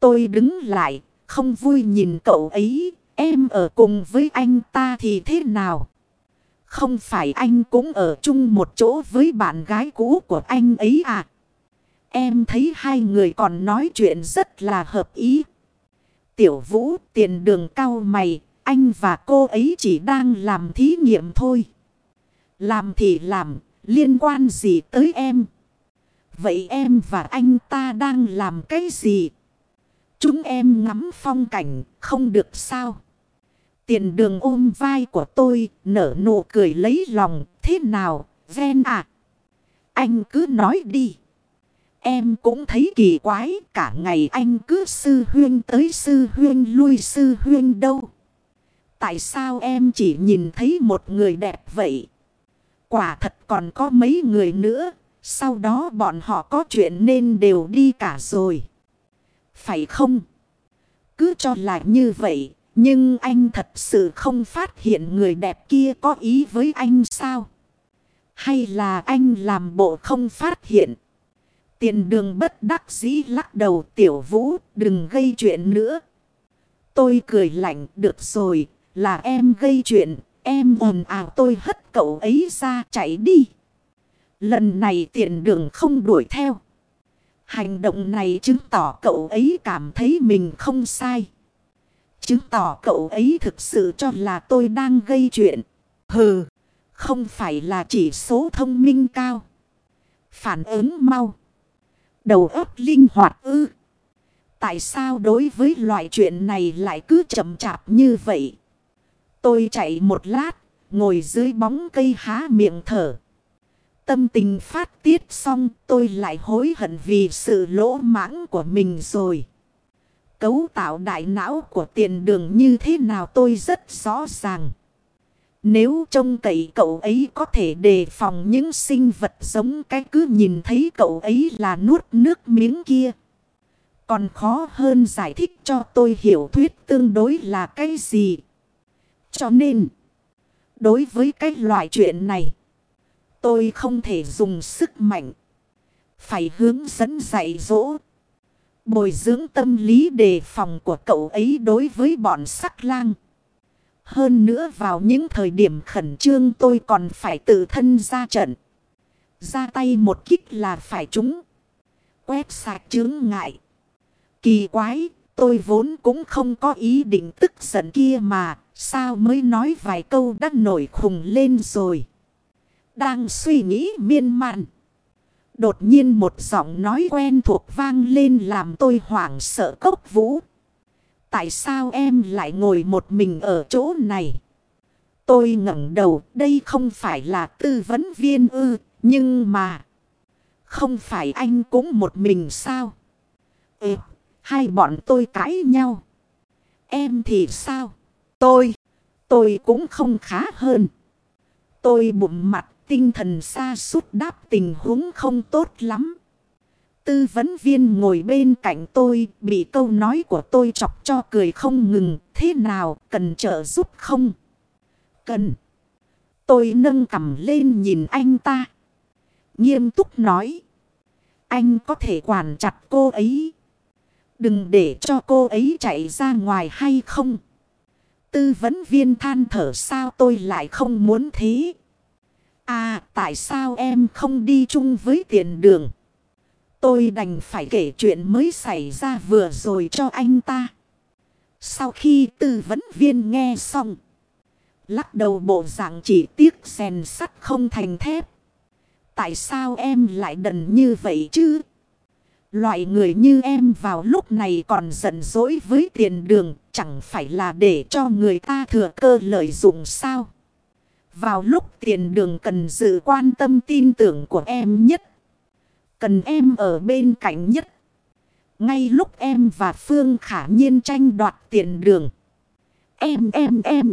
Tôi đứng lại, không vui nhìn cậu ấy, em ở cùng với anh ta thì thế nào? Không phải anh cũng ở chung một chỗ với bạn gái cũ của anh ấy à? Em thấy hai người còn nói chuyện rất là hợp ý. Tiểu vũ tiền đường cao mày, anh và cô ấy chỉ đang làm thí nghiệm thôi. Làm thì làm, liên quan gì tới em? Vậy em và anh ta đang làm cái gì? Chúng em ngắm phong cảnh, không được sao? Tiền đường ôm vai của tôi, nở nụ cười lấy lòng. Thế nào, ven à? Anh cứ nói đi. Em cũng thấy kỳ quái, cả ngày anh cứ sư huyên tới sư huyên lui sư huyên đâu. Tại sao em chỉ nhìn thấy một người đẹp vậy? Quả thật còn có mấy người nữa, sau đó bọn họ có chuyện nên đều đi cả rồi. Phải không? Cứ cho là như vậy, nhưng anh thật sự không phát hiện người đẹp kia có ý với anh sao? Hay là anh làm bộ không phát hiện? Tiền đường bất đắc dĩ lắc đầu tiểu vũ đừng gây chuyện nữa. Tôi cười lạnh được rồi là em gây chuyện. Em ồn ào tôi hất cậu ấy ra chạy đi. Lần này tiền đường không đuổi theo. Hành động này chứng tỏ cậu ấy cảm thấy mình không sai. Chứng tỏ cậu ấy thực sự cho là tôi đang gây chuyện. Hừ, không phải là chỉ số thông minh cao. Phản ứng mau. Đầu óc linh hoạt ư. Tại sao đối với loại chuyện này lại cứ chậm chạp như vậy? Tôi chạy một lát, ngồi dưới bóng cây há miệng thở. Tâm tình phát tiết xong tôi lại hối hận vì sự lỗ mãng của mình rồi. Cấu tạo đại não của tiền đường như thế nào tôi rất rõ ràng. Nếu trông cậy cậu ấy có thể đề phòng những sinh vật giống cái cứ nhìn thấy cậu ấy là nuốt nước miếng kia. Còn khó hơn giải thích cho tôi hiểu thuyết tương đối là cái gì. Cho nên, đối với cái loại chuyện này, tôi không thể dùng sức mạnh. Phải hướng dẫn dạy dỗ. Bồi dưỡng tâm lý đề phòng của cậu ấy đối với bọn sắc lang. Hơn nữa vào những thời điểm khẩn trương tôi còn phải tự thân ra trận. Ra tay một kích là phải trúng. Quét sạch chướng ngại. Kỳ quái, tôi vốn cũng không có ý định tức giận kia mà. Sao mới nói vài câu đã nổi khùng lên rồi. Đang suy nghĩ miên man. Đột nhiên một giọng nói quen thuộc vang lên làm tôi hoảng sợ cốc vũ. Tại sao em lại ngồi một mình ở chỗ này? Tôi ngẩng đầu, đây không phải là tư vấn viên ư, nhưng mà... Không phải anh cũng một mình sao? Ê, hai bọn tôi cãi nhau. Em thì sao? Tôi, tôi cũng không khá hơn. Tôi bụng mặt tinh thần xa suốt đáp tình huống không tốt lắm. Tư vấn viên ngồi bên cạnh tôi, bị câu nói của tôi chọc cho cười không ngừng. Thế nào, cần trợ giúp không? Cần. Tôi nâng cầm lên nhìn anh ta. Nghiêm túc nói. Anh có thể quản chặt cô ấy. Đừng để cho cô ấy chạy ra ngoài hay không. Tư vấn viên than thở, sao tôi lại không muốn thế. À tại sao em không đi chung với tiền đường. Tôi đành phải kể chuyện mới xảy ra vừa rồi cho anh ta. Sau khi tư vấn viên nghe xong. Lắc đầu bộ dạng chỉ tiếc rèn sắt không thành thép. Tại sao em lại đần như vậy chứ? Loại người như em vào lúc này còn giận dỗi với tiền đường, chẳng phải là để cho người ta thừa cơ lợi dụng sao? Vào lúc tiền đường cần sự quan tâm tin tưởng của em nhất. Cần em ở bên cạnh nhất. Ngay lúc em và Phương khả nhiên tranh đoạt tiền đường. Em em em.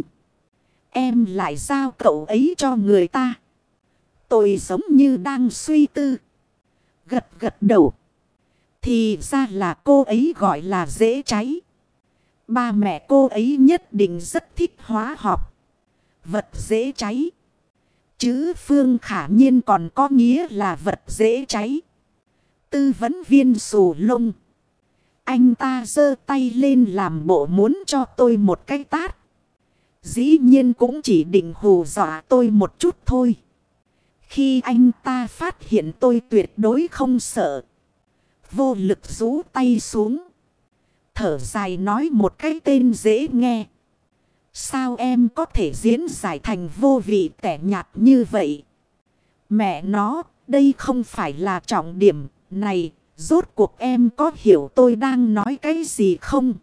Em lại giao cậu ấy cho người ta. Tôi giống như đang suy tư. Gật gật đầu. Thì ra là cô ấy gọi là dễ cháy. Ba mẹ cô ấy nhất định rất thích hóa học. Vật dễ cháy. Chữ phương khả nhiên còn có nghĩa là vật dễ cháy. Tư vấn viên sù lông. Anh ta giơ tay lên làm bộ muốn cho tôi một cái tát. Dĩ nhiên cũng chỉ định hù dọa tôi một chút thôi. Khi anh ta phát hiện tôi tuyệt đối không sợ. Vô lực rú tay xuống. Thở dài nói một cái tên dễ nghe. Sao em có thể diễn giải thành vô vị tẻ nhạt như vậy? Mẹ nó, đây không phải là trọng điểm. Này, rốt cuộc em có hiểu tôi đang nói cái gì không?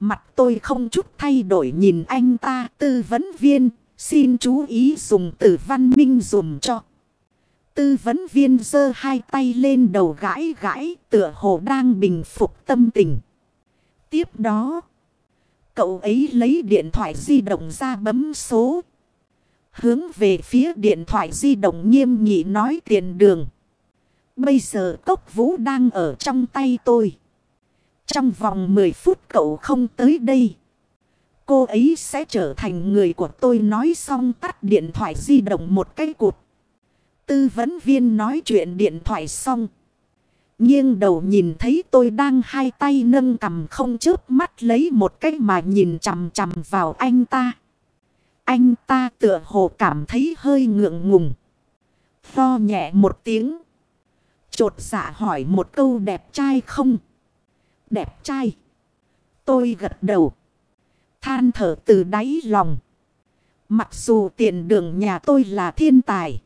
Mặt tôi không chút thay đổi nhìn anh ta tư vấn viên. Xin chú ý dùng từ văn minh dùng cho. Tư vấn viên giơ hai tay lên đầu gãi gãi tựa hồ đang bình phục tâm tình. Tiếp đó, cậu ấy lấy điện thoại di động ra bấm số. Hướng về phía điện thoại di động nghiêm nghị nói tiền đường. Bây giờ cốc vũ đang ở trong tay tôi. Trong vòng 10 phút cậu không tới đây. Cô ấy sẽ trở thành người của tôi nói xong tắt điện thoại di động một cái cụt. Tư vấn viên nói chuyện điện thoại xong. Nghiêng đầu nhìn thấy tôi đang hai tay nâng cầm không chớp mắt lấy một cái mà nhìn chằm chằm vào anh ta. Anh ta tựa hồ cảm thấy hơi ngượng ngùng. Tho nhẹ một tiếng. Chột dạ hỏi một câu đẹp trai không? Đẹp trai. Tôi gật đầu. Than thở từ đáy lòng. Mặc dù tiền đường nhà tôi là thiên tài.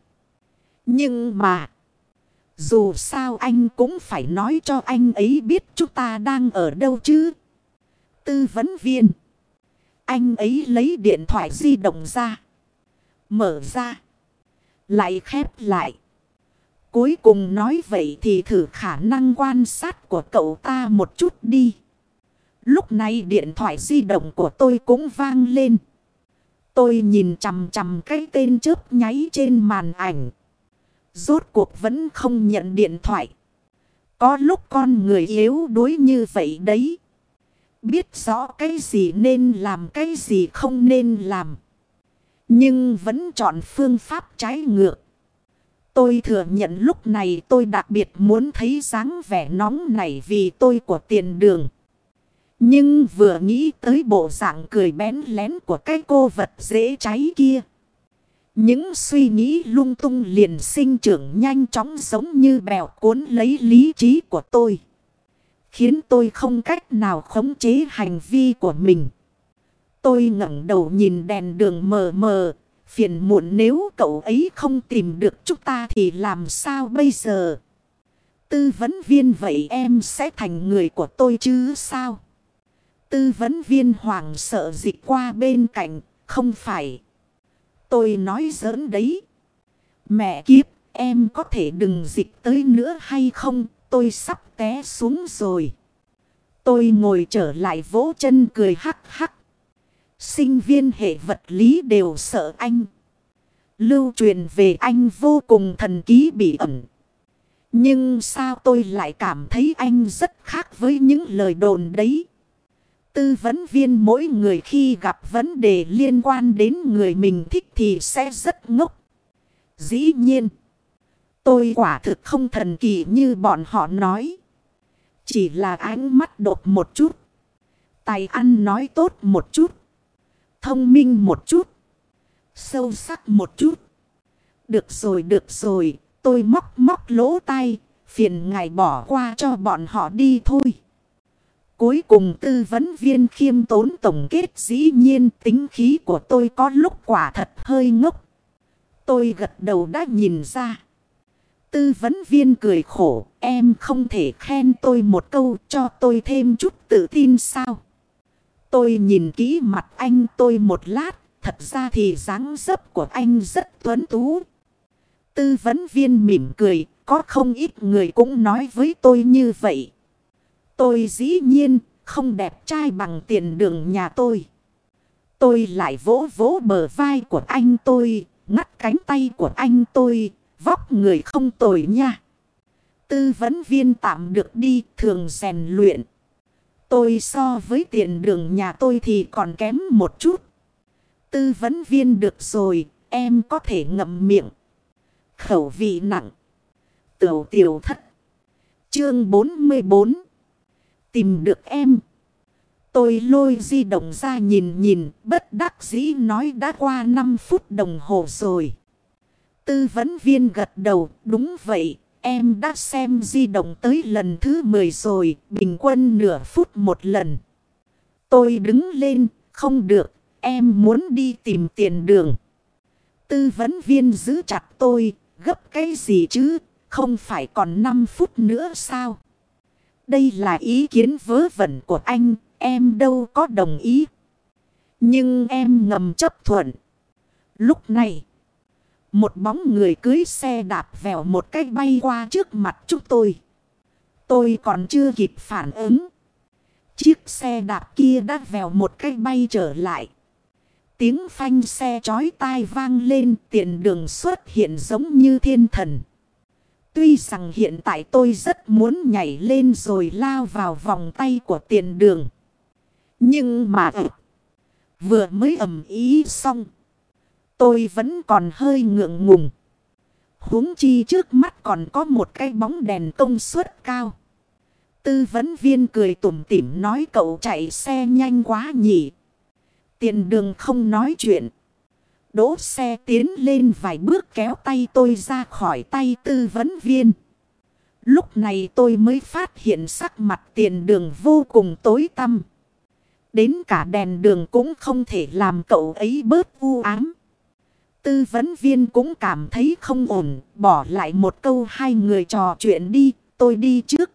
Nhưng mà. Dù sao anh cũng phải nói cho anh ấy biết chúng ta đang ở đâu chứ. Tư vấn viên. Anh ấy lấy điện thoại di động ra. Mở ra. Lại khép lại. Cuối cùng nói vậy thì thử khả năng quan sát của cậu ta một chút đi. Lúc này điện thoại di động của tôi cũng vang lên. Tôi nhìn chằm chằm cái tên chớp nháy trên màn ảnh. Rốt cuộc vẫn không nhận điện thoại. Có lúc con người yếu đuối như vậy đấy. Biết rõ cái gì nên làm, cái gì không nên làm. Nhưng vẫn chọn phương pháp trái ngược. Tôi thừa nhận lúc này tôi đặc biệt muốn thấy dáng vẻ nóng này vì tôi của tiền đường. Nhưng vừa nghĩ tới bộ dạng cười bén lén của cái cô vật dễ cháy kia. Những suy nghĩ lung tung liền sinh trưởng nhanh chóng giống như bèo cuốn lấy lý trí của tôi. Khiến tôi không cách nào khống chế hành vi của mình. Tôi ngẩng đầu nhìn đèn đường mờ mờ. Phiền muộn nếu cậu ấy không tìm được chúng ta thì làm sao bây giờ? Tư vấn viên vậy em sẽ thành người của tôi chứ sao? Tư vấn viên hoàng sợ dịch qua bên cạnh, không phải. Tôi nói giỡn đấy. Mẹ kiếp, em có thể đừng dịch tới nữa hay không? Tôi sắp té xuống rồi. Tôi ngồi trở lại vỗ chân cười hắc hắc. Sinh viên hệ vật lý đều sợ anh. Lưu truyền về anh vô cùng thần ký bị ẩn. Nhưng sao tôi lại cảm thấy anh rất khác với những lời đồn đấy. Tư vấn viên mỗi người khi gặp vấn đề liên quan đến người mình thích thì sẽ rất ngốc. Dĩ nhiên, tôi quả thực không thần kỳ như bọn họ nói. Chỉ là ánh mắt đột một chút. Tài ăn nói tốt một chút. Thông minh một chút. Sâu sắc một chút. Được rồi, được rồi. Tôi móc móc lỗ tai. Phiền ngài bỏ qua cho bọn họ đi thôi. Cuối cùng tư vấn viên khiêm tốn tổng kết dĩ nhiên tính khí của tôi có lúc quả thật hơi ngốc. Tôi gật đầu đã nhìn ra. Tư vấn viên cười khổ, em không thể khen tôi một câu cho tôi thêm chút tự tin sao. Tôi nhìn kỹ mặt anh tôi một lát, thật ra thì dáng dấp của anh rất tuấn tú. Tư vấn viên mỉm cười, có không ít người cũng nói với tôi như vậy. Tôi dĩ nhiên không đẹp trai bằng tiền đường nhà tôi. Tôi lại vỗ vỗ bờ vai của anh tôi, ngắt cánh tay của anh tôi, vóc người không tồi nha. Tư vấn viên tạm được đi thường rèn luyện. Tôi so với tiền đường nhà tôi thì còn kém một chút. Tư vấn viên được rồi, em có thể ngậm miệng. Khẩu vị nặng. Tiểu tiểu thất. Chương 44. Tìm được em. Tôi lôi di động ra nhìn nhìn, bất đắc dĩ nói đã qua 5 phút đồng hồ rồi. Tư vấn viên gật đầu, đúng vậy, em đã xem di động tới lần thứ 10 rồi, bình quân nửa phút một lần. Tôi đứng lên, không được, em muốn đi tìm tiền đường. Tư vấn viên giữ chặt tôi, gấp cái gì chứ, không phải còn 5 phút nữa sao? Đây là ý kiến vớ vẩn của anh, em đâu có đồng ý. Nhưng em ngầm chấp thuận. Lúc này, một bóng người cưới xe đạp vèo một cách bay qua trước mặt chúng tôi. Tôi còn chưa kịp phản ứng. Chiếc xe đạp kia đã vèo một cách bay trở lại. Tiếng phanh xe chói tai vang lên tiền đường xuất hiện giống như thiên thần. Tuy rằng hiện tại tôi rất muốn nhảy lên rồi lao vào vòng tay của tiền đường. Nhưng mà ừ, vừa mới ầm ý xong. Tôi vẫn còn hơi ngượng ngùng. huống chi trước mắt còn có một cái bóng đèn công suất cao. Tư vấn viên cười tủm tỉm nói cậu chạy xe nhanh quá nhỉ. Tiền đường không nói chuyện. Đỗ xe tiến lên vài bước kéo tay tôi ra khỏi tay tư vấn viên. Lúc này tôi mới phát hiện sắc mặt tiền đường vô cùng tối tăm. Đến cả đèn đường cũng không thể làm cậu ấy bớt u ám. Tư vấn viên cũng cảm thấy không ổn, bỏ lại một câu hai người trò chuyện đi, tôi đi trước.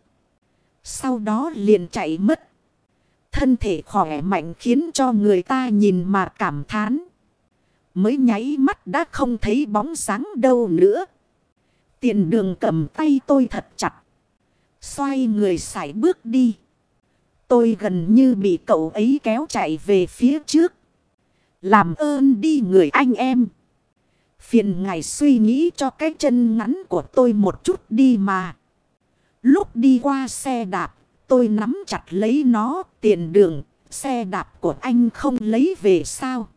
Sau đó liền chạy mất. Thân thể khỏe mạnh khiến cho người ta nhìn mà cảm thán. Mới nháy mắt đã không thấy bóng sáng đâu nữa. Tiền đường cầm tay tôi thật chặt. Xoay người sải bước đi. Tôi gần như bị cậu ấy kéo chạy về phía trước. Làm ơn đi người anh em. Phiền ngài suy nghĩ cho cái chân ngắn của tôi một chút đi mà. Lúc đi qua xe đạp, tôi nắm chặt lấy nó, tiền đường, xe đạp của anh không lấy về sao.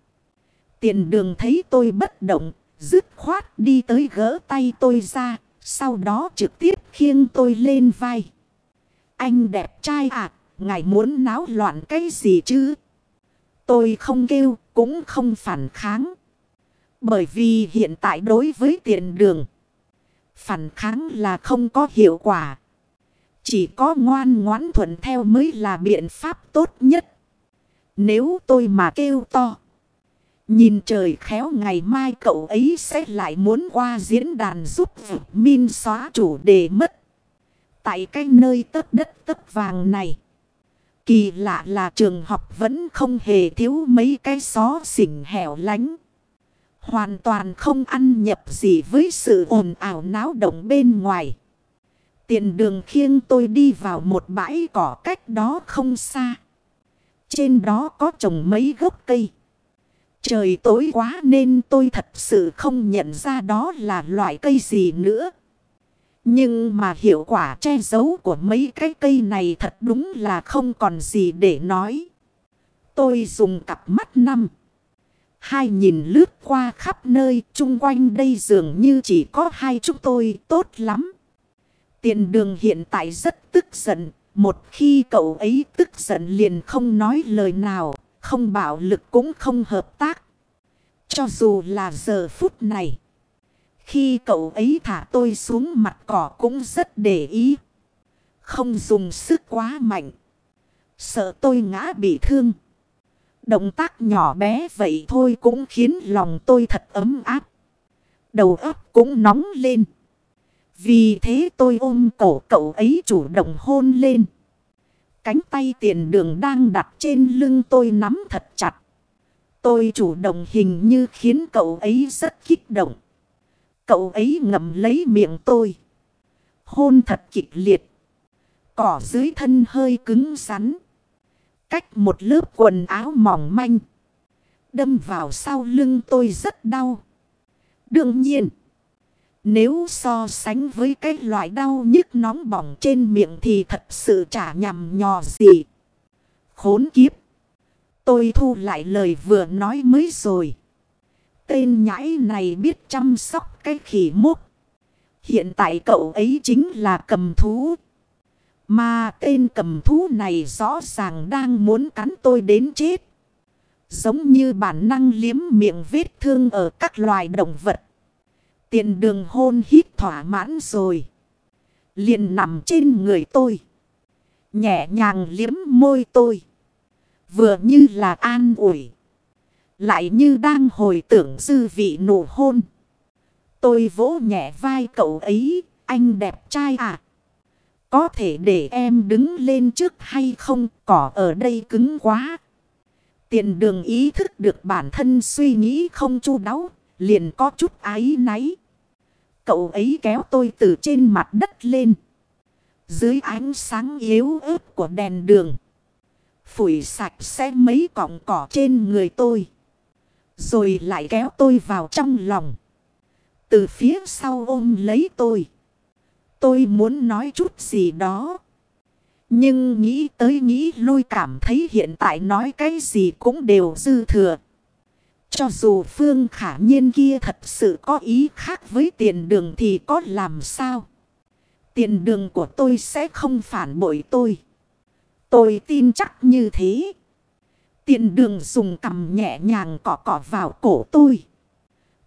Tiền đường thấy tôi bất động, dứt khoát đi tới gỡ tay tôi ra, sau đó trực tiếp khiêng tôi lên vai. Anh đẹp trai à, ngài muốn náo loạn cái gì chứ? Tôi không kêu, cũng không phản kháng. Bởi vì hiện tại đối với tiền đường, phản kháng là không có hiệu quả. Chỉ có ngoan ngoãn thuận theo mới là biện pháp tốt nhất. Nếu tôi mà kêu to. Nhìn trời khéo ngày mai cậu ấy sẽ lại muốn qua diễn đàn giúp Min xóa chủ đề mất. Tại cái nơi tất đất tất vàng này. Kỳ lạ là trường học vẫn không hề thiếu mấy cái xó xỉnh hẻo lánh. Hoàn toàn không ăn nhập gì với sự ồn ào náo động bên ngoài. Tiền đường khiêng tôi đi vào một bãi cỏ cách đó không xa. Trên đó có trồng mấy gốc cây. Trời tối quá nên tôi thật sự không nhận ra đó là loại cây gì nữa. Nhưng mà hiệu quả che giấu của mấy cái cây này thật đúng là không còn gì để nói. Tôi dùng cặp mắt năm. Hai nhìn lướt qua khắp nơi, chung quanh đây dường như chỉ có hai chúng tôi, tốt lắm. Tiền đường hiện tại rất tức giận. Một khi cậu ấy tức giận liền không nói lời nào. Không bạo lực cũng không hợp tác. Cho dù là giờ phút này. Khi cậu ấy thả tôi xuống mặt cỏ cũng rất để ý. Không dùng sức quá mạnh. Sợ tôi ngã bị thương. Động tác nhỏ bé vậy thôi cũng khiến lòng tôi thật ấm áp. Đầu óc cũng nóng lên. Vì thế tôi ôm cổ cậu ấy chủ động hôn lên. Cánh tay tiền đường đang đặt trên lưng tôi nắm thật chặt. Tôi chủ động hình như khiến cậu ấy rất kích động. Cậu ấy ngậm lấy miệng tôi. Hôn thật kịch liệt. Cỏ dưới thân hơi cứng rắn. Cách một lớp quần áo mỏng manh. Đâm vào sau lưng tôi rất đau. Đương nhiên. Nếu so sánh với cái loại đau nhức nóng bỏng trên miệng thì thật sự chả nhằm nhò gì. Khốn kiếp. Tôi thu lại lời vừa nói mới rồi. Tên nhãi này biết chăm sóc cái khỉ múc. Hiện tại cậu ấy chính là cầm thú. Mà tên cầm thú này rõ ràng đang muốn cắn tôi đến chết. Giống như bản năng liếm miệng vết thương ở các loài động vật. Tiền đường hôn hít thỏa mãn rồi. Liền nằm trên người tôi. Nhẹ nhàng liếm môi tôi. Vừa như là an ủi. Lại như đang hồi tưởng dư vị nụ hôn. Tôi vỗ nhẹ vai cậu ấy. Anh đẹp trai à? Có thể để em đứng lên trước hay không? Cỏ ở đây cứng quá. Tiền đường ý thức được bản thân suy nghĩ không chu đáo. Liền có chút ái náy. Cậu ấy kéo tôi từ trên mặt đất lên. Dưới ánh sáng yếu ớt của đèn đường. Phủi sạch sẽ mấy cọng cỏ trên người tôi. Rồi lại kéo tôi vào trong lòng. Từ phía sau ôm lấy tôi. Tôi muốn nói chút gì đó. Nhưng nghĩ tới nghĩ lui cảm thấy hiện tại nói cái gì cũng đều dư thừa. Cho dù Phương khả nhiên kia thật sự có ý khác với tiền đường thì có làm sao? Tiền đường của tôi sẽ không phản bội tôi. Tôi tin chắc như thế. Tiền đường dùng cầm nhẹ nhàng cỏ cỏ vào cổ tôi.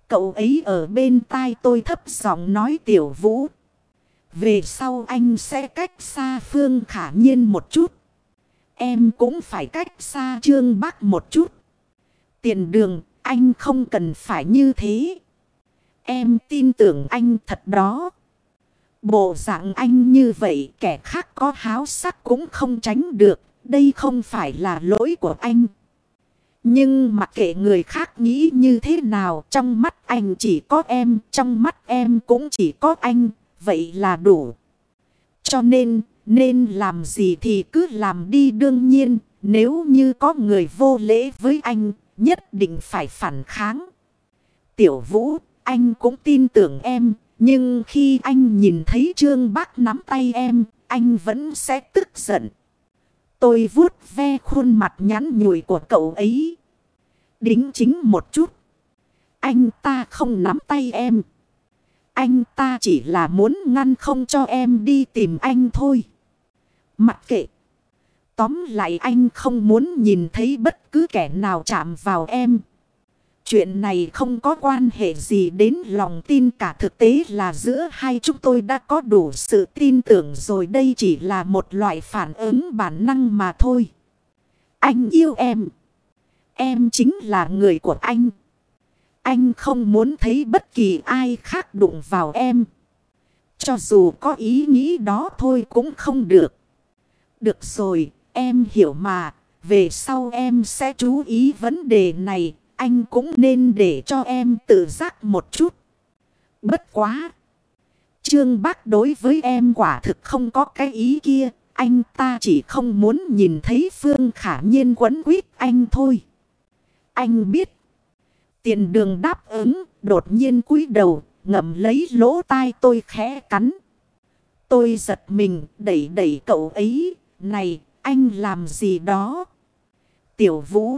Cậu ấy ở bên tai tôi thấp giọng nói tiểu vũ. Về sau anh sẽ cách xa Phương khả nhiên một chút. Em cũng phải cách xa Trương Bắc một chút. Tiền đường anh không cần phải như thế. Em tin tưởng anh thật đó. Bộ dạng anh như vậy kẻ khác có háo sắc cũng không tránh được. Đây không phải là lỗi của anh. Nhưng mặc kệ người khác nghĩ như thế nào trong mắt anh chỉ có em, trong mắt em cũng chỉ có anh, vậy là đủ. Cho nên, nên làm gì thì cứ làm đi đương nhiên, nếu như có người vô lễ với anh, nhất định phải phản kháng. Tiểu vũ, anh cũng tin tưởng em, nhưng khi anh nhìn thấy Trương Bác nắm tay em, anh vẫn sẽ tức giận. Tôi vuốt ve khuôn mặt nhắn nhủi của cậu ấy. Đính chính một chút. Anh ta không nắm tay em. Anh ta chỉ là muốn ngăn không cho em đi tìm anh thôi. Mặc kệ. Tóm lại anh không muốn nhìn thấy bất cứ kẻ nào chạm vào em. Chuyện này không có quan hệ gì đến lòng tin cả thực tế là giữa hai chúng tôi đã có đủ sự tin tưởng rồi đây chỉ là một loại phản ứng bản năng mà thôi. Anh yêu em. Em chính là người của anh. Anh không muốn thấy bất kỳ ai khác đụng vào em. Cho dù có ý nghĩ đó thôi cũng không được. Được rồi, em hiểu mà. Về sau em sẽ chú ý vấn đề này. Anh cũng nên để cho em tự giác một chút. Bất quá. Trương Bác đối với em quả thực không có cái ý kia. Anh ta chỉ không muốn nhìn thấy Phương Khả Nhiên quấn quýt anh thôi. Anh biết. Tiền đường đáp ứng, đột nhiên cúi đầu, ngậm lấy lỗ tai tôi khẽ cắn. Tôi giật mình, đẩy đẩy cậu ấy. Này, anh làm gì đó? Tiểu vũ.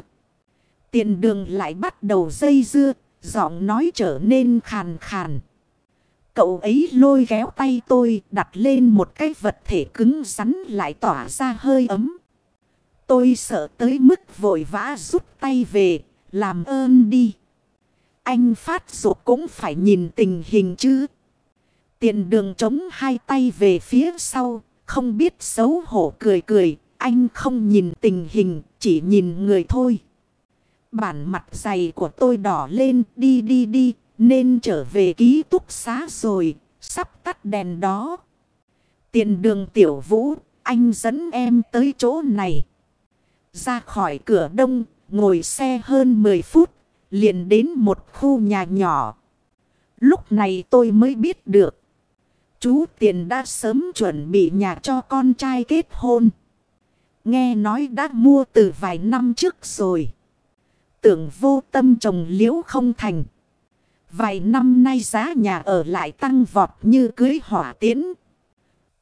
Tiền đường lại bắt đầu dây dưa, giọng nói trở nên khàn khàn. Cậu ấy lôi ghéo tay tôi đặt lên một cái vật thể cứng rắn lại tỏa ra hơi ấm. Tôi sợ tới mức vội vã rút tay về, làm ơn đi. Anh phát ruột cũng phải nhìn tình hình chứ. Tiền đường chống hai tay về phía sau, không biết xấu hổ cười cười. Anh không nhìn tình hình, chỉ nhìn người thôi. Bản mặt dày của tôi đỏ lên, đi đi đi, nên trở về ký túc xá rồi, sắp tắt đèn đó. Tiền đường tiểu vũ, anh dẫn em tới chỗ này. Ra khỏi cửa đông, ngồi xe hơn 10 phút, liền đến một khu nhà nhỏ. Lúc này tôi mới biết được. Chú Tiền đã sớm chuẩn bị nhà cho con trai kết hôn. Nghe nói đã mua từ vài năm trước rồi. Tưởng vô tâm trồng liễu không thành. Vài năm nay giá nhà ở lại tăng vọt như cưới hỏa tiễn.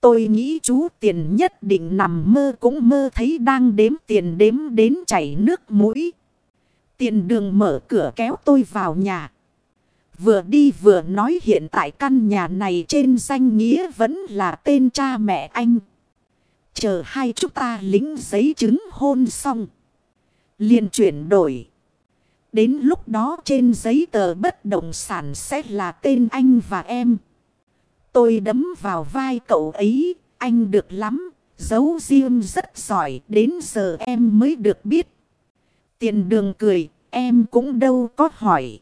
Tôi nghĩ chú tiền nhất định nằm mơ cũng mơ thấy đang đếm tiền đếm đến chảy nước mũi. Tiền đường mở cửa kéo tôi vào nhà. Vừa đi vừa nói hiện tại căn nhà này trên danh nghĩa vẫn là tên cha mẹ anh. Chờ hai chúng ta lính giấy chứng hôn xong. liền chuyển đổi. Đến lúc đó trên giấy tờ bất động sản sẽ là tên anh và em. Tôi đấm vào vai cậu ấy. Anh được lắm. Giấu riêng rất giỏi. Đến giờ em mới được biết. Tiền đường cười. Em cũng đâu có hỏi.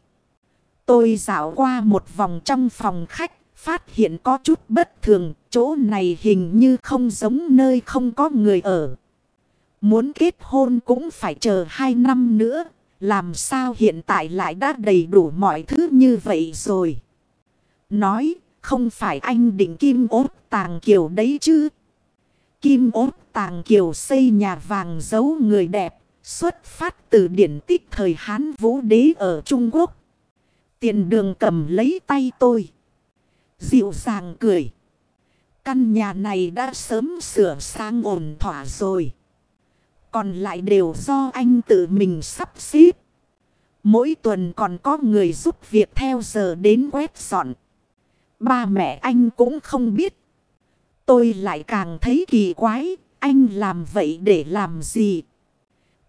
Tôi dạo qua một vòng trong phòng khách. Phát hiện có chút bất thường. Chỗ này hình như không giống nơi không có người ở. Muốn kết hôn cũng phải chờ hai năm nữa. Làm sao hiện tại lại đã đầy đủ mọi thứ như vậy rồi. Nói, không phải anh định kim ốt tàng kiều đấy chứ. Kim ốt tàng kiều xây nhà vàng giấu người đẹp. Xuất phát từ điển tích thời Hán Vũ Đế ở Trung Quốc. Tiền đường cầm lấy tay tôi. Dịu dàng cười. Căn nhà này đã sớm sửa sang ổn thỏa rồi. Còn lại đều do anh tự mình sắp xếp. Mỗi tuần còn có người giúp việc theo giờ đến quét dọn. Ba mẹ anh cũng không biết. Tôi lại càng thấy kỳ quái. Anh làm vậy để làm gì?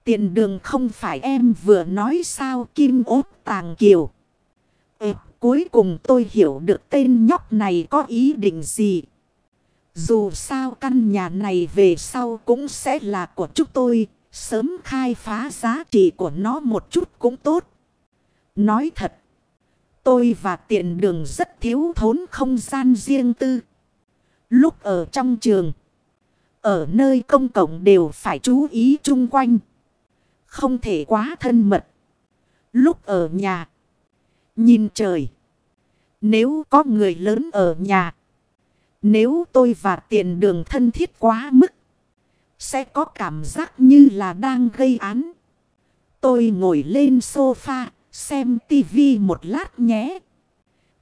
Tiền đường không phải em vừa nói sao kim ốp tàng kiều. Ê, cuối cùng tôi hiểu được tên nhóc này có ý định gì. Dù sao căn nhà này về sau cũng sẽ là của chúng tôi. Sớm khai phá giá trị của nó một chút cũng tốt. Nói thật. Tôi và tiện đường rất thiếu thốn không gian riêng tư. Lúc ở trong trường. Ở nơi công cộng đều phải chú ý chung quanh. Không thể quá thân mật. Lúc ở nhà. Nhìn trời. Nếu có người lớn ở nhà. Nếu tôi và tiền đường thân thiết quá mức. Sẽ có cảm giác như là đang gây án. Tôi ngồi lên sofa. Xem tivi một lát nhé.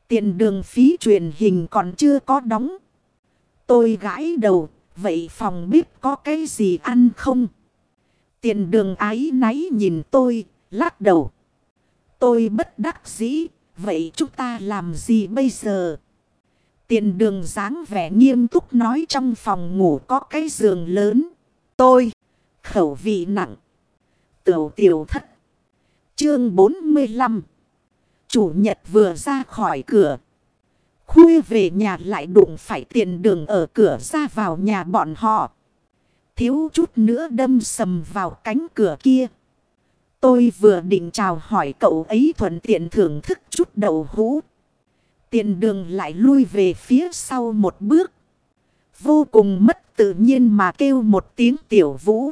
Tiền đường phí truyền hình còn chưa có đóng. Tôi gãi đầu. Vậy phòng bếp có cái gì ăn không? Tiền đường ái náy nhìn tôi. Lắc đầu. Tôi bất đắc dĩ. Vậy chúng ta làm gì bây giờ? Tiền đường dáng vẻ nghiêm túc nói trong phòng ngủ có cái giường lớn. Tôi, khẩu vị nặng. Tiểu tiểu thất. Chương 45 Chủ nhật vừa ra khỏi cửa. Khuya về nhà lại đụng phải tiền đường ở cửa ra vào nhà bọn họ. Thiếu chút nữa đâm sầm vào cánh cửa kia. Tôi vừa định chào hỏi cậu ấy thuận tiện thưởng thức chút đậu hũ. Tiền đường lại lui về phía sau một bước. Vô cùng mất tự nhiên mà kêu một tiếng tiểu vũ.